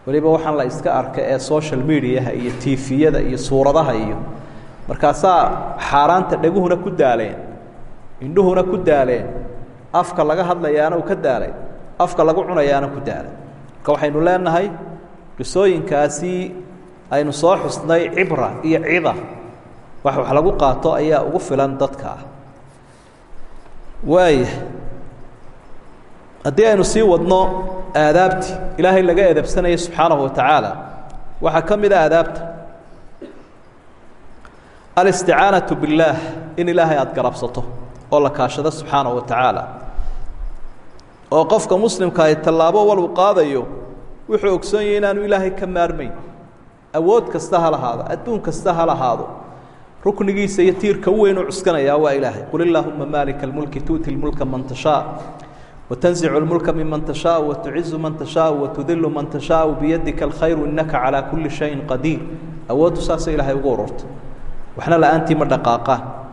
weliba waxaan la iska arka ee social mediaha iyo tifiyada iyo suuradaha iyo markaasaa xaaraanta dheguhuna ku daaleen indhuhuna ku daaleen afka laga hadlayaana uu ka daalay afka lagu cunayaana ku daalay. Marka waxaynu leenahay qisooyinkaasi aynu soo xusnay cibra iyo cida. Wax wax lagu qaato ayaa ugu filan dadka ah. Waaya haddii aynu sii wadno aadaabti ilaahay laga edabsanaya subxaanahu watacaala waxaa ka mid a aadaabta alisticaanaةu biاllaah in ilaahay aada garabsato oo la kaashado subxaanahu wa tacaala oo qofka muslimka ay tallaabo waluu qaadayo wuxuu ogsoon yahay inaanu ilaahay ka maarmayn awood kasta ha lahaado adduun kasta ha lahaado ruknigiisa iyo tiirka u weyn u cuskanayaa waa ilaahay qul illaahuma maalika اlmulki tuuti اlmulka man tashaa وتنزع الملك ممن تشاء وتعز من تشاء وتذل من تشاء بيدك الخير إنك على كل شيء قدير أود ساس إلهي وقورت وإحنا لأنتي مدقاقة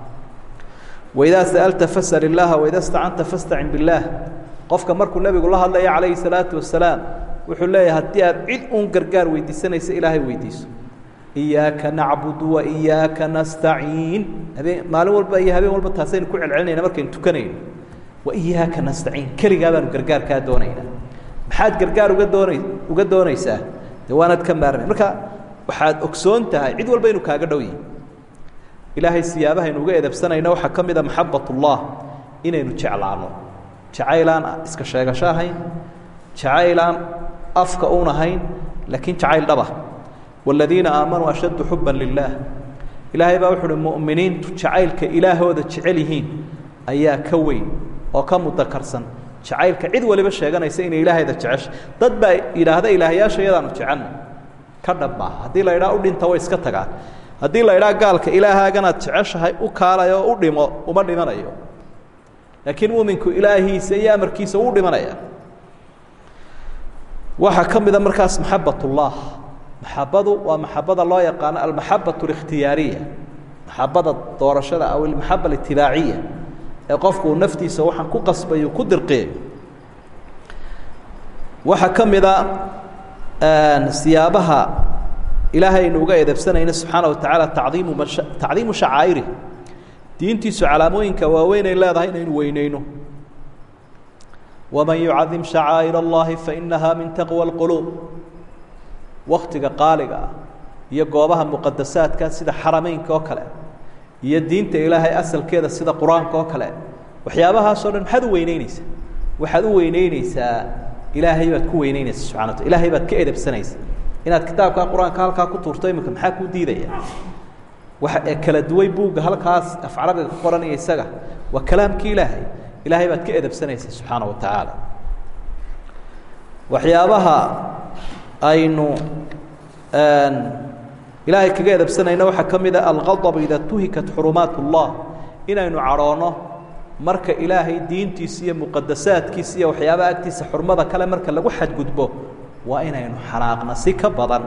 وإذا سألت فاسأل الله وإذا استعنت فاستعن بالله قفك مركو النبي الله الله عليه الصلاة والسلام وحول الله هدي عد أن قرقار ويديسنا يس إلهي ويديس إياك نعبد وإياك نستعين هذه مالو والبا هذه والبا تاسين كل العلنين مركين تكنين waiyaaka nastaciin. Keligaa baanu gargaar kaa doonaynaa maxaad gargaar uga doonay uga doonaysaa? De waanaad ka marka waxaad ogsoon tahay cid walba inuu kaaga dhow yahi ilaahay siyaabahaynu uga edabsanayna waxaa ka mid a maxabat ullah inaynu jeclaano. Jacaylaan iska sheegasho ahayn jacaylaan afka un ahayn laakiin jacayl dhaba. Waaladiina aamanuu ashaddu xuban lilaah ilaahay baa wuxu uhi mu'miniintu jacaylka ilaahooda jecel yihiin ayaa ka weyn oo ka mudakarsan jacaylka cid waliba sheeganaysa inay ilaahayda jecesha dad baa yidhaahda ilaahyaasha iyadaanu jecelna. Ka dhab maaha haddii la idhaha u dhinta way iska tagaan haddii la idhaa gaalka ilaahaaganaad jeceshahay u kaalayo u dhimo uma dhimanayo. Laakiin muuminku ilaahiisa iyo amarkiisa wuu dhimanaya. Waxaa ka mida markaas maxabat ullah maxabadu waa maxabada loo yaqaano almaxabat اlikhtiyaariya maxabada doorashada aw almaxaba alitibaaciya ee qofku uu naftiisa waxaan ku qasbayo ku dirqiyayo waxaa ka mida siyaabaha ilaahay aynu uga edebsanayna subxaana wa tacaala tacdiimu tacdiimu shacaa'irih diintiisu calaamooyinka waaweyn ay leedahay inaynu weyneyno waman yucadim shacaa'ir allahi fainaha min taqwa اlquluub waktiga qaaliga ah iyo goobaha muqadasaadka sida xarameynka oo kale iyo diinta ilaahay asalkeeda sida qur'aanka oo kale. Waxyaabahaasoo dhan maxaad u weyneyneysaa waxaad u weyneyneysaa ilaahay baad ku weyneyneysa subxana wata ilahay baad ka edebsanaysa inaad kitaabka qur'aanka halkaa ku tuurto imika maxaa kuu diidaya? Waxa ee kala duway buugga halkaas af carabiga ku qoranaya isaga. Waa kalaamkii ilaahay. Ilaahay baad ka edebsanaysa subxaana wa tacaala waxyaabaha aynu ilaahay kaga edebsanayna waxaa ka mid a alqadab ida tuhikat xurumaat inaynu cadhoonno marka ilaahay diintiisa iyo muqadasaadkiisa iyo waxyaabaha agtiisa xurmada kale marka lagu xadgudbo waa inaynu xanaaqna si ka badan.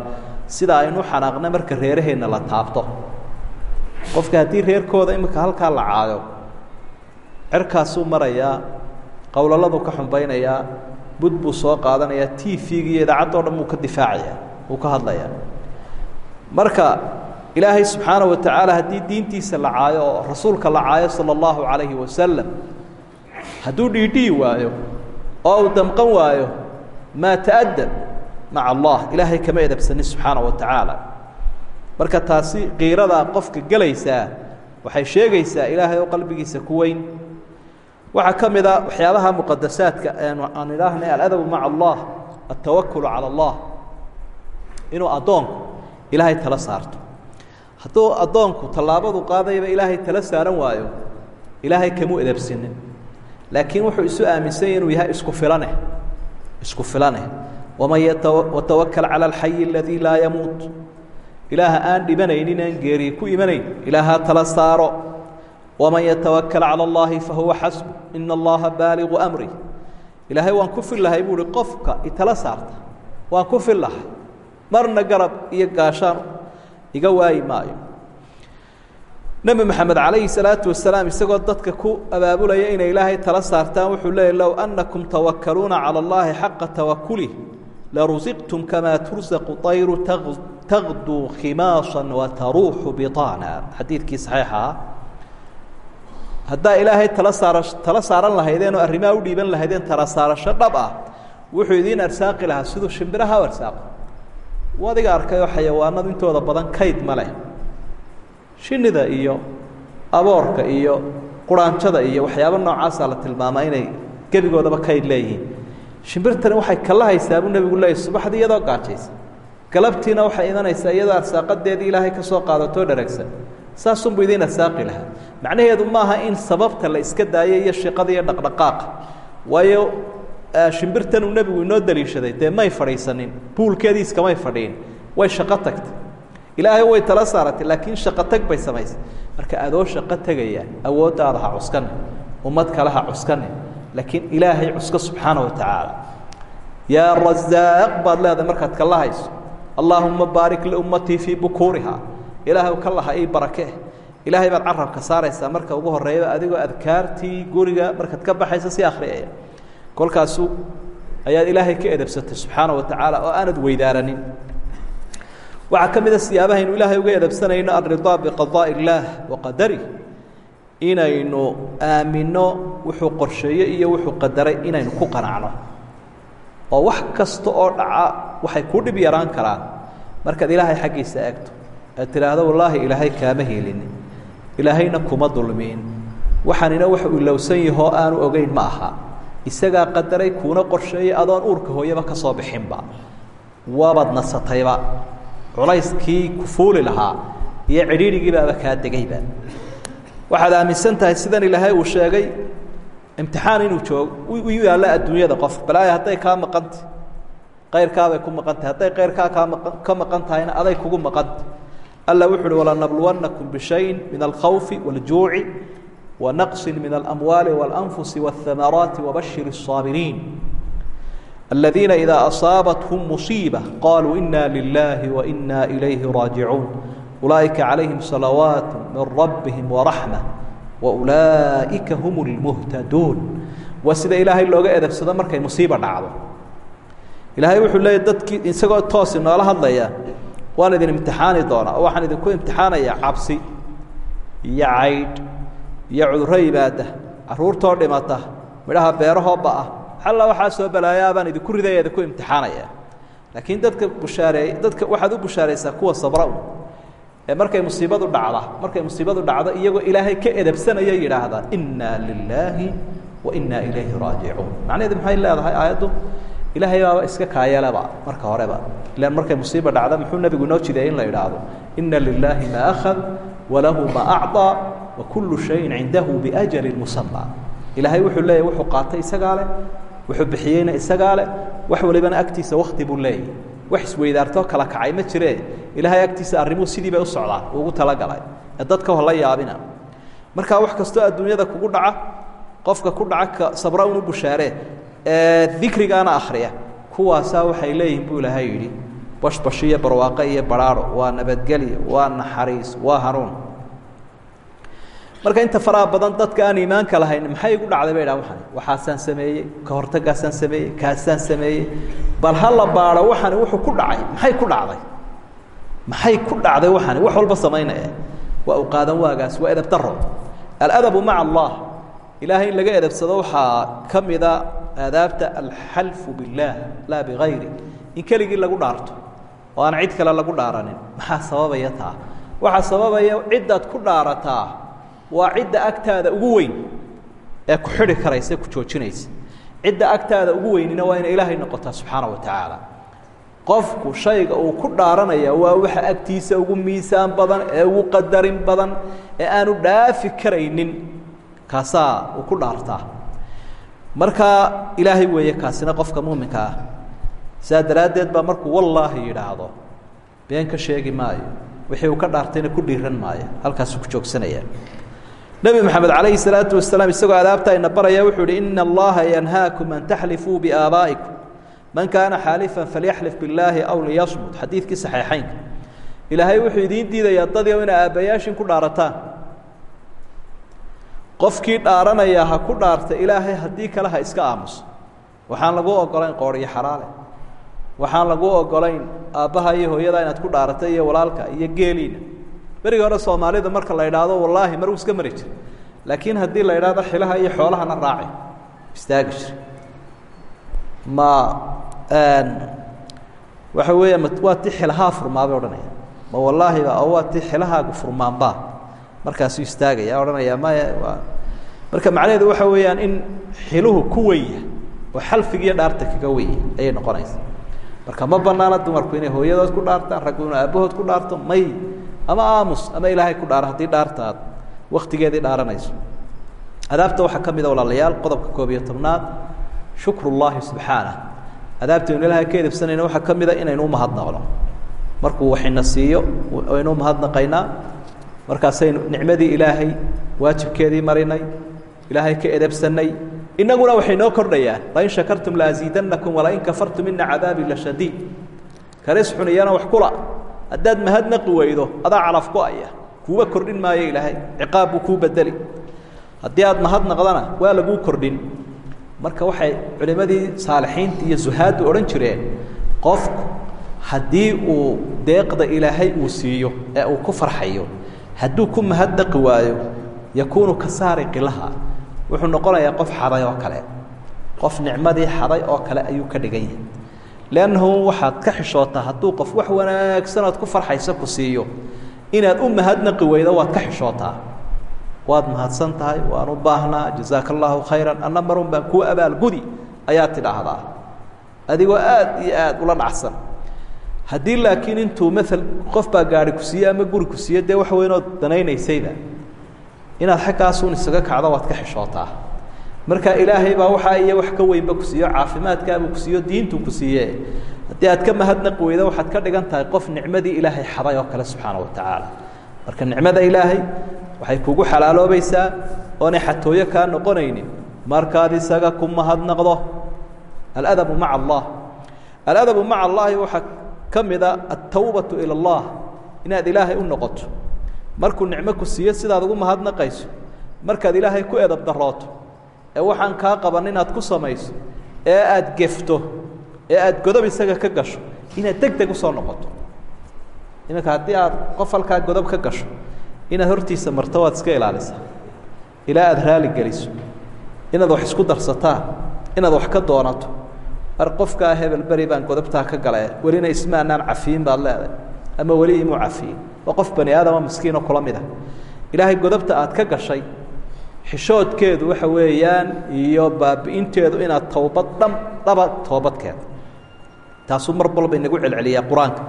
Sida aynu xanaaqna marka reeraheenna la taabto. Qofka haddii reerkooda imika halkaa la caayo cerkaasuu marayaa qowlaladuu ka xumbaynayaa bud buu soo qaadanayaa t v-ga iyo idaacaddo dhan buu ka difaacaya uu ka hadlayaa marka ilaahay subxaana wa tacaala haddii diintiisa la caayo oo rasuulka la caayo sala allahu calayhi wasalam hadduu dhiidhihi waayo oo uu damqan waayo maa ta'adab maca allah ilaahay kama edabsanin subxaana wa tacaala marka taasi qiiradaa qofka gelaysaa waxay sheegaysaa ilaahay oo qalbigiisa ku weyn. Waxaa ka mid a waxyaabaha muqadasaadka aan idhaahnay aladabu maca allah altawakulu cala allah inuu addoonku ilaahay tala saarto. Hadduu addoonku tallaabadu qaadayba ilaahay tala saaran waayo ilaahay kamuu edabsinin laakiin wuxuu isu aaminsanya inuu yahay isku filane isku filane. Waman watawakal cala alxayi aladii laa yamuut. Ilaaha aan dhibanaynin aan geeri ku imanayn ilaahaa tala saaro. Waman yatawakal cala allahi fahuwa xasbu ina allaha baaligu amri. Ilaahay waan ku fil lahay buu uhi qofka itala saarta waan ku fil lahay marna garab iyo gaashaan iga waayi maayo. Nebi maxamed calayhi salaatu wasalaam isagoo dadka ku abaabulaya inay ilaahay tala saartaan wuxuu leeyay low annakum tawakkaluuna cala allahi xaqa tawakulih larusiqtum kamaa tursaqu طayru tagduu khimaasa wataruuxu biطaana xadiidkii saxiixa ah haddaa ilaahay tala saara tala saaran lahaydeen oo arrimaha u dhiiban lahaydeen tala saarasho dhab ah wuxuu idiin arsaaqi lahaa siduu shimbiraha u arsaaqo adiga arkayoo xayawaanadu intooda badan kayd ma leh. Shinida iyo aboorka iyo quraanjada iyo waxyaabo noocaasaa la tilmaamaa inay gebigoodaba kayd leeyihiin. Shimbirtani waxay kala haysaa buu nebigu leeyay subaxdii iyadoo gaajaysa. Galabtiina waxay imanaysaa iyadoo arsaaqadeedii ilaahay ka soo qaadatoo dharagsan saasunbuu idiin arsaaqi lahaa. Macnaheedu maaha in sababta la iska daayo iyo shiqada iyo dhaqdhaqaaqa. Waayo shimbirtan uu nebigu inoo daliishaday dee may fadhiisanin. Buulkeedii iskamay fadhiin. Way shaqo tagtay. Ilaahay way tala saaratay laakiin shaqo tag bay samaysay. Marka adoo shaqo tegaya awooddaada ha cuskane ummad kale ha cuskane laakiin ilaahay cusko subxaana wa tacaala. Yaa rasaaq baad leedahay markaad kala hayso allaahuma baarik liummatii fii bukuuriha ilaahay ka laha ii barake. Ilaahay baad carabka saaraysaa. Marka ugu horeeyaba adigoo adkaartii guriga markaad ka baxaysa si akhriyaya kolkaasu ayaad ilaahay ka edabsatay subxaana wa tacaala oo aanad weydaaranin. Waxaa ka mid a siyaabahaynu ilaahay uga edabsanayno alridaa biqadaaءi illaah wa qadarih inaynu aamino wuxuu qorsheeye iyo wuxuu qadaray inaynu ku qanacno. Oo wax kasta oo dhaca waxay ku dhib yaraan karaan. Markaad ilaahay xaggiisa eegto aad tidhaahdo wallaahi ilaahay kaama helin ilaahayna kuma dulmiin waxaanina wax ilowsan yahoo aanu ogeyn ma aha isagaa qadaray kuuna qorsheeyey adoon uurka hooyaba ka soo bixinba. Waabaad nasatayba. Culayskii ku fuuli lahaa iyo cidhiidhigiibaaba kaa degayba. Waxaad aaminsan tahay sidan ilaahay uu sheegay imtixaan inuu joogo u yaallo adduunyada qof. Balaayo hadday kaa maqantah kayrkaabay ku maqan hadday kayrkaa kaa ka maqan tahayna aday kugu maqanta alla wuxu uhi walanabluwannakum bishayin min alkhawfi wاljuuci wanaqsi min alamwaali wاlanfusi wاthamaraati wabashir الصaabiriin الذين إذا أصاaبتهم مصيبة قالوا إنا لله وإنا إليه راaجعون أuلئiكa عليهم صلوات من ربهم ورحمة وأuلئiكa هم المهتدون waa sida ilaahay looga edebsado markay مuصiiبة dhacdo ilahay wuxuu leeya dadkii isagoo toos inoola hadlaya waan idin imtixaani doonaa oo waxaan idinku imtixaanaya cabsi iyo caydh iyo cuduro yimaada caruurtoo dhimata midhaha beerahoo ba'a. Alla waxaa soo balaayaa baan idinku ridaya idinku imtixaanaya. Laakiin dadka bushaareey dadka waxaad u bushaaraysaa kuwa sabra u ee markay musiibadu dhacda markay musiibadu dhacdo iyagoo ilaahay ka edebsanaya yidhaahda inaa lilaahi wa inaa ilayhi raajicuun. Macnaheedu maxay leedahay aayaddu? Ilaahay baaba iska kaayeleba marka horeba. Ilan markay musiiba dhacda muxuu nebigu inoo jideeyey in la idhaahdo ina lilaahi ma akhad walahu ma acطaa kullu shayin cindahu biajali musamى ilaahay wuxuu leeyahy wuxuu qaatay isagaa leh wuxuu bixiyeyna isagaa leh wax walibana agtiisa wakti buu leeyahy wax isweydaartoo kala kacay ma jiree. Ilaahay agtiisa arrimuhu sidii u socdaan ugu talagalay ee dadka hola yaabina. Markaa wax kastoo adduunyada kugu dhaca qofka ku dhaca sabra unu bushaaree ee dikrigaana akhriya kuwaasaa waxay leeyihiin buu ilaahay yidhi bashbash iyo barwaaqo iyo baraaro waa nabadgelyo waa naxariis waa hanuun marka inta faraha badan dadka aan iimaanka lahayn maxay igu dhacday bay dhahan waxani? Waxaasaan sameeyey ka hortagaasaan sameeyey kaasaan sameeyey. Bal ha la baadho waxani wuxuu ku dhacay maxay ku dhacday? Maxay ku dhacday waxani? Wax walba samaynaya waa u qaadan waagaas waa edab daro aladabu maca allah. Ilaahay in laga edabsado waxaa ka mida aadaabta alxalfu biاllaah laa bigayri in keligii lagu dhaarto oo aan cid kale lagu dhaaranin maxaa sababaya taa? Waxaa sababaya ciddaad ku dhaarataa waa cidda agtaada ugu weyn ee ku xidhi karaysa ku joojinaysa. Cidda agtaada ugu weynina waa inay ilaahay noqotaa subxaana wa tacaala. Qofku shayga uu ku dhaaranaya waa waxa agtiisa ugu miisaan badan ee ugu qadarin badan ee aanu dhaafi karaynin. Kaasaa uu ku dhaartaa. Marka ilaahay weeye kaasina qofka muuminka ah sidaa daraaddeed baa markuu wallaahi yidhaahdo been ka sheegi maayo. Wixii uu ka dhaartayna ku dhiiran maayo halkaasuu ku joogsanaya nebi moxamed calayhi salaatu wasalaam isagoo adaabta ayna baraya wuxuu ihi ina allaha yanhaakum an taxlifuu biaabaa'ikum man kaana xaalifan falyaxlif billaahi aw liyasmut. Xadiidkii saxiixeynka ilaahay wuxuu idiin diidayaa dadyow inay aabbayaashin ku dhaarataan. Qofkii dhaaranaya ha ku dhaarta ilaahay haddii kale ha iska aamuso. Waxaan lagu ogolayn qooriyo xaraale. Waxaan lagu ogolayn aabbaha iyo hooyada inaad ku dhaarata iyo walaalka iyo geeliina berigi hore soomaalida marka la idhaahdo wallaahi mar uu iska mari jira laakiin haddii la idhaahdo xilaha iyo xoolahana raaci. Istaagi jira ma waxa weeya waa ti xilahaa furmaabay odhanaya. Ma wallaahiba waa ti xilahaagu furmaanbaa markaasuu istaagaya odhanaya maya waa marka macnaheedu waxa weeyaan in xiluhu ku wenya oo xalfigiiyo dhaarta kaga wenya ayay noqonaysa marka ma banaana dumarku inay hooyadood ku dhaartaan raggu inuu ku dhaarto may ama aamus ama ilaahay ku dhaaro haddii dhaarta waktigeedii dhaaranayso. Adaabta waxaa ka mida walaalayaal qodobka koob iyo tobnaad shukru llaahi subxaanah adaabtaynu ilaahay ka edebsanayna waxaa ka mida inaynu umahadnaqno markuu waxina siiyo aynu umahadnaqaynaa markaasaynu nicmadii ilaahay waajibkeedii marinay ilaahay ka edebsanay inaguna waxay noo kordhayaan. Lain shakartum laasiidanakum walain kafartum ina cadaabii la shadiid. Karis xun iyana wax kula haddaad mahadnaqi weydo adaa calaf ku-aya kuuba kordhin maayo ilaahay ciqaab buu kuu bedeli. Haddii aad mahadnaqdana waa laguu kordhin. Marka waxay culimmadii saalixiinta iyo zuhaaddu odhan jireen qofku haddii uu deeqda ilaahay uu siiyo ee uu ku farxayo hadduu ku mahadnaqi waayo yakuunu ka saariqi laha wuxuu noqonayaa qof xaday oo kale. Qof nicmadii xaday oo kale ayuu ka dhigan yahay leannahu waxaad ka xishootaa hadduu qof wax wanaagsan ood ku farxayso ku siiyo inaad u mahadnaqi weydo waad ka xishootaa waad mahadsan tahay waan u baahnaa jazaaka allaahu khayran anna marun baan kuu abaalgudi ayaad tidhaahdaa adigoo aad iyo aad ula dhacsan haddii laakiin intuu maal qof baa gaari ku siiye ama guri ku siiye dee wax weynood danaynaysayba inaad xaggaasuun isaga kacdo waad ka xishootaa marka ilaahay baa waxaa iyo wax ka weynba ku siiyo caafimaadkaabuu ku siiyo diintuu ku siiye haddii aad ka mahadnaqi weydo waxaad ka dhigan tahay qof nicmadii ilaahay xaday oo kale subxaana wa tacaala. Marka nicmada ilaahay waxay kugu xalaaloobaysaa oonay xatooyo kaa noqonaynin. Markaad isaga ku mahadnaqdo aladabu maca allah. Aladabu maca allahi waxaa ka mida altawbatu ila allah inaad ilaahay u noqoto. Markuu nicmo ku siiyo sidaad ugu mahadnaqayso markaad ilaahay ku edab darooto ee waxaan kaa qaban inaad ku samayso ee aad gefto ee aad godob isaga ka gasho inaad deg deg u soo noqoto. Iminka haddii aad qof halkaa godob ka gasho inaad hortiisa marto waad iska ilaalisaa. Ilaa aada raali geliso. Inaad wax isku darsataan inaad wax ka doonato. Ar qofkaa hebel beri baan godobtaa ka gale welina ismaanaan cafiyin baad leedahay. Ama weli imuu cafiyin. Waa qof bani aadama miskiinoo kula mid ah. Ilaahay godobta aad ka gashay xishoodkeedu waxa weeyaan iyo baabi'inteedu inaad towbad dham dhaba toobadkeeda taasuu mar walba inagu celceliyaa qur-aanka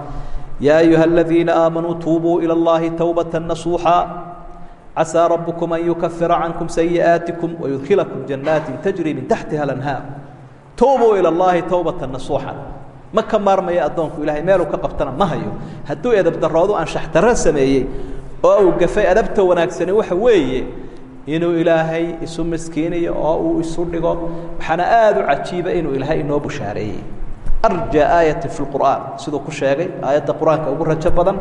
yaa ayuha aladiina aamanuu tuubuu ilى اllahi towbata nasuuxa casaa rabkum an yukafira cankum sayi'aatikum wayudkilakum jannaati tajri min taxtiha alanhaar tuubuu ilى اllahi towbata nasuuxa ma ka maarmaya addoonku ilahay meeluu ka qabtana ma hayo hadduu edab daroodu anshaxdarro sameeyey oo uu gafay adabta wanaagsani waxa weeye inuu ilaahay isu miskiiniyo oo uu isu dhigo waxaana aada u cajiiba inuu ilaahay inoo bushaareeyey. Arja aayati fi lqur'aan siduu ku sheegay aayadda qur'aanka ugu rajo badan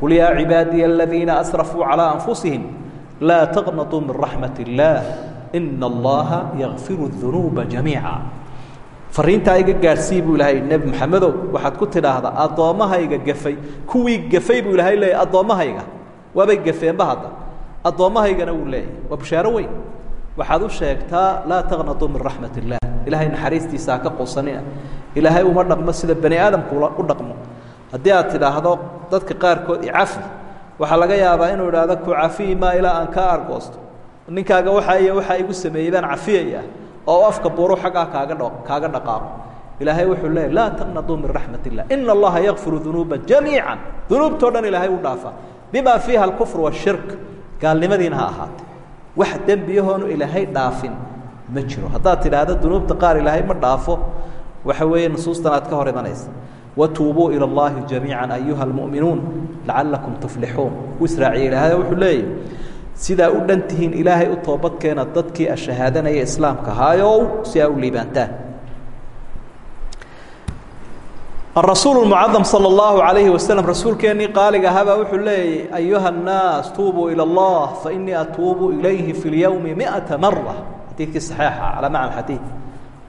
qul yaa cibaadiya aladiina asrafuu calaa anfusihim laa taqnatuu min raxmat illaah ina allaha yakfiru dunuuba jamiica. Fariintaa iga gaadhsii buu ilaahay nebi maxamedow waxaad ku tidhaahdaa addoommahayga gafay kuwii gafay buu ilaahay leeyay addoommahayga waabay gafeenba hadda addoommahaygana wuu leeyahy waa bushaaro weyn. Waxaad u sheegtaa laa taqnatuu min raxmat illah ilaahay naxariistiisa ka quusanina ilaahay uma dhaqmo sida bani aadamku u dhaqmo. Haddii aad tidhaahdo dadka qaarkood icafi. Waxaa laga yaabaa inuu idhaahdo ku cafiyi maa ilaa aan kaa argoosto ninkaaga waxaa iyo waxaa igu sameeyey baan cafiyaya oo afka buuru xaggaa kaaga dh kaaga dhaqaaqo. Ilaahay wuxuu leeyay laa taqnatuu min raxmat illah ina allaha yakfiru dunuuba jamiica dunuubtao dhan ilaahay u dhaafaa bima fiiha alkufr washirk gaalnimadiina ha ahaatee wax dembiyahoonu ilaahay dhaafin ma jiro haddaad tidhaahdo dunuubta qaar ilaahay ma dhaafo waxa weeye nusuustan aad ka hor imanaysa watuubuu ilى اllahi jamiica ayuha اlmu'minuun lacalakum tuflixuun u israaciye ilaahay wuxuu leeyahy sidaa u dhan tihiin ilaahay u toobadkeena dadkii ashahaadanaya islaamka haayow si aa u liibaantaan arasuul mucadam sala allahu alayhi wasalam rasuulkeennii qaaliga ahaabaa wuxuu leeyay ayuha nnaas tuubuu ila allah fainii atuubu ilayhi fi lyowmi miata mara xadiidkii saxiixa calaa macna xadiid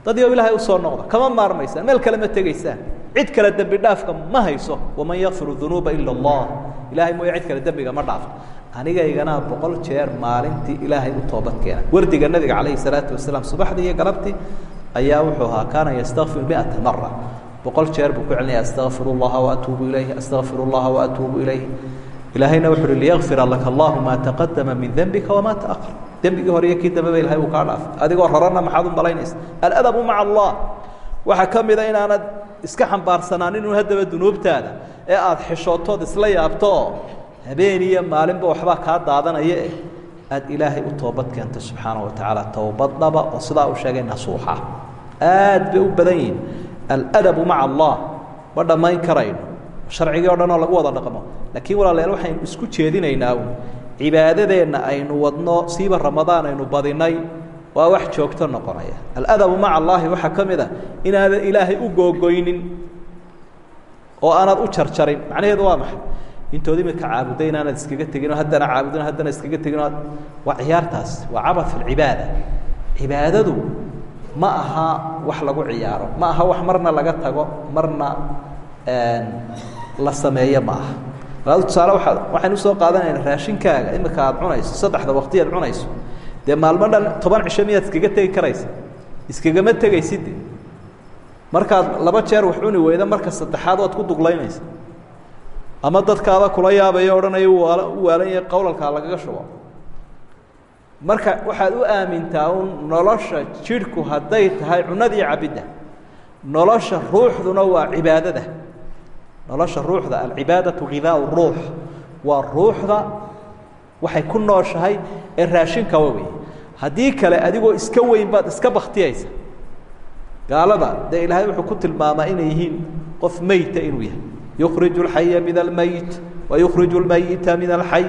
dad yow ilaahay u soo noqda kama maarmaysaan meel kale ma tegaysaan cid kale dembi dhaafka ma hayso waman yakfiru dunuuba ila allah ilahay mooye cid kale dembiga ma dhaafo anigaygana boqol jeer maalintii ilaahay u toobad keena wardiga nabiga calayhi salaatu wasalaam subaxdii iyo galabtii ayaa wuxuu ahaa kaana yastakfir miata mara boqol jeer buu ku celinaya astaqfir اllaha waatuubu ilayhi astaqfir اllaha waatuubu ilayhi. Ilaahayna wuxu uhi liyakfira laka allahu maa taqadama min dembika wamaa taakar dembigii hore iyo kii dambeba ilahay uu kaa dhaafay. Adigoo rarana maxaad u malaynaysa. Aladabu maca allah. Waxaa ka mida inaanad iska xambaarsanaan inuu haddaba dunuubtaada ee aada xishootood isla yaabto oo habeen iyo maalinba waxbaa kaa daadanaya eh. Aad ilaahay u toobad keento subxaana wa tacaala towbad dhaba oo sidaa u sheegay nasuuxa. Aad bay u badan yihiin aladabu maca allah ma dhammayn karayno sharcigii o dhan oo lagu wada dhaqmo laakiin walaalayaal waxaynu isku jeedinaynaa un cibaadadeenna aynu wadno siiba ramadaan aynu badinay waa wax joogto noqonaya aladabu maca allaahi waxaa ka mid a inaadan ilaahay u googoynin oo aanaad u jarjarin macnaheedu waa maxay intood imika caabuday inaanad iskaga teginoo haddana caabudin haddana iskaga teginoo waa ciyaartaas waa cabad fi cibaadadu ma aha wax lagu ciyaaro ma aha wax marna laga tago marna la sameeyo ma aha. Adu tusaale waa waxaynu u soo qaadanayna raashinkaaga imika aad cunayso saddexda waqti aad cunayso dee maalmo dhan toban cisho miyaad iskaga tegi karaysa iskagama tegaysid? Markaad laba jeer wax cuni weyda marka saddexaad waad ku duglaynaysa. Ama dadkaaba kula yaabaya odhanaya waalan yahay qowlalkaa lagaga shubo marka waxaad u aamintaa un nolosha jidhku hadday tahay cunadii cabidda. Nolosha ruuxduna waa cibaadada. Nolosha ruuxda alcibaadatu ghidaau ruux. Waa ruuxda waxay ku nooshahay ee raashinkawa wey haddii kale adigoo iska weyn baad iska baktiyaysa gaalada dee ilaahay wuxuu ku tilmaamaa inay yihiin qof meyta inuu yahay. Yukhriju اlxaya min almeyt wa yukhriju اlmeyita min alxay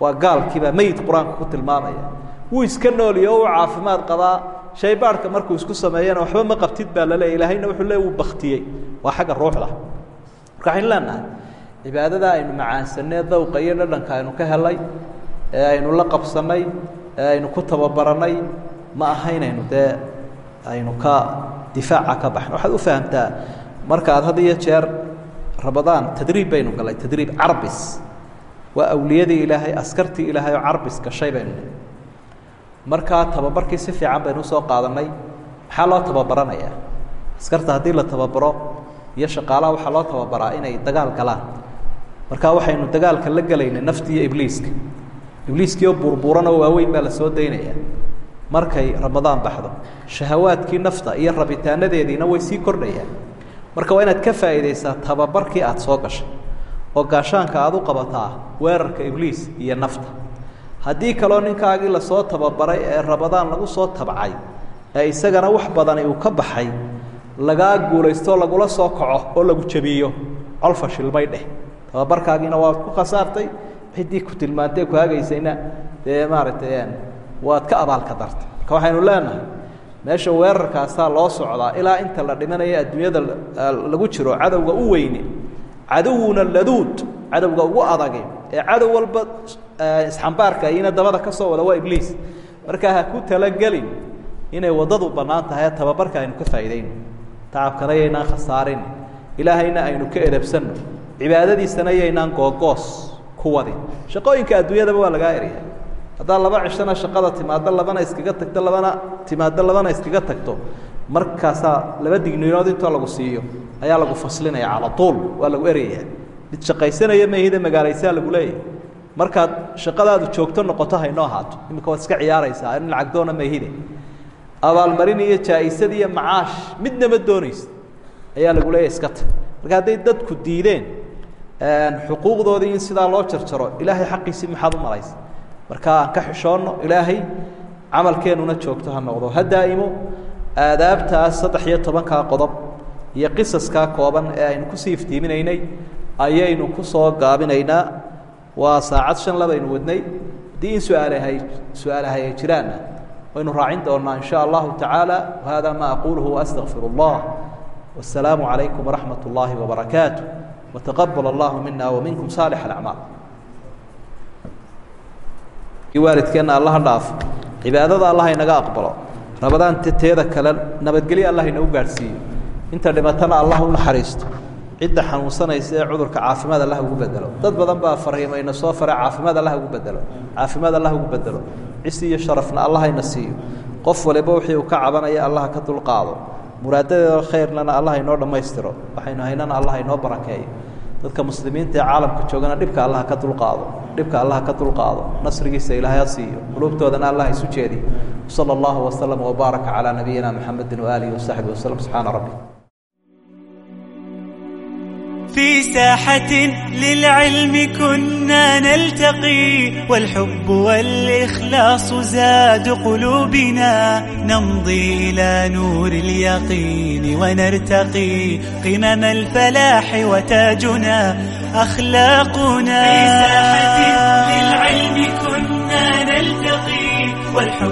waa gaalkiibaa meyit qur'aanka ku tilmaamaya. Wuu iska nooliyo u caafimaad qabaa. Shaybaarhka markuu isku sameeyana waxba ma qabtid baa laleeya ilaahayna wuxuu le uu baktiyey waa xagga ruuxda. Marka waxaynu leenahay cibaadada aynu macaansanee dawqa iyo dhadhanka aynu ka helay ee aynu la qabsanay ee aynu ku tababaranay ma ahaynaynu dee aynu ka difaaca ka baxno. Waxaad u fahamtaa marka had iyo jeer rabadaan tadriib baynu galay tadriib carbis waa awliyadii ilaahay askartii ilaahay oo carbis gashay baynu markaa tababarkii si fiican baynu u soo qaadanay maxaa loo tababaranayaa askarta haddii la tababaro iyo shaqaalaha waxaa loo tababaraa inay dagaal galaan. Markaa waxaynu dagaalka la gelaynay nafti iyo ibliiska. Ibliiskiioo burburanoo waaweyn baa la soo daynaya. Markay ramadaan baxdo shahawaadkii nafta iyo rabitaanadeediina way sii kordhayaan. Marka waa inaad ka faa'iidaysaa tababarkii aada soo gashay oo gaashaanka aada u qabataa weerarka ibliis iyo nafta. Haddii kaloo ninkaagii la soo tababaray ee ramadaan lagu soo tabcay ee isagana wax badani uu ka baxay lagaa guulaysto lagula soo kaco oo lagu jabiyo colfa shilmay dheh. Tababarkaagiina waad ku khasaartay ciddii ku tilmaantee ku hagaysayna dee maaragtay waad ka abaalka dartay. Marka waxaynu leenahay meesha weerarkaasaa loo socdaa ilaa inta la dhimanaya adduunyada lagu jiro cadowga u weyne cadowuna laduud cadowga ugu adagi ee cadow walba isxambaarka iyona dabada ka soo wada waa ibliis. Markaa ha ku talagelin inay waddadu bannaan tahay tababarka aynu ka faa'iidayno tacabkana yaynaan khasaarin. Ilaahayna aynu ka edabsanno cibaadadiisana yaynaan googoos ku wadin shaqooyinka adduunyadaba waa lagaa eraya haddaad laba cishona shaqada timaaddo labana iskaga tagto labana timaaddo labana iskaga tagto markaasaa laba digniinood intoo lagu siiyo ayaa lagu faslinaya cala tuul waa lagu eraya mid shaqaysanaya mahide magaalaysaa lagu leeyahy markaad shaqadaadu joogto noqoto haynoo ahaato imika waad iska ciyaaraysaa in lacag doona mahide abaalmarin iyo jaa-isad iyo macaash midna ma doonaysa ayaa lagu leeyahy iska marka hadday dadku diideen xuquuqdoodii in sidaa loo jarjaro ilaahay xaqiisii maxaad u malaysa marka aan ka xishoonno ilaahay camalkeennuna joogto ha noqdo. Ha daa'imo aadaabtaas saddex iyo tobankaa qodob iyo qisaskaa kooban ee aynu ku sii iftiiminaynay ayaynu ku soo gaabinaynaa. Waa saacad shan labaynu wadnay. Haddii in su'aalahay su'aalahay ay jiraanna waynu raacin doonaa in sha allahu tacaala. Wahada ma aquluhu waastaqfir اllah wasalaamu calaykum waraxmat اllahi wabarakaatu wataqabal allahu mina waminkum saalix alacmaal waalidkeenna allaha dhaafo cibaadada allah inaga aqbalo rabadaanta teeda kale nabadgelyo allah inagu gaadhsiiyo. Inta dhimatana allah u naxariisto cidda xanuunsanaysa ee cudurka caafimaad allah ugu bedelo dad badan baa fariimayna soo fare caafimaad allah ugu bedelo caafimaad allah ugu bedelo cisi iyo sharafna allah ina siiyo. Qof waliba wixii uu ka cabanaya allah ka dulqaado. Muraadadeeda khayrnana allah inoo dhammaystiro. Waxaynu haynana allah inoo barakeeyo dadka muslimiinta ee caalamka joogana dhibka allah ka dulqaado dhibka allah ka dulqaado nasrigiisa ilaahay ha siiyo quluubtoodana allah isu jeediyo sala allahu waslama wbaaraka calaa nabiyina muxamedi waaalihi wasaxbi waslm subxaana rabbi في ساحة للعلم كنا نلتقي والحب والإخلاص زاد قلوبنا نمضي إلى نور اليقين ونرتقي قمم الفلاح وتاجنا أخلاقنا في ساحة للعلم كنا نلتقي والحب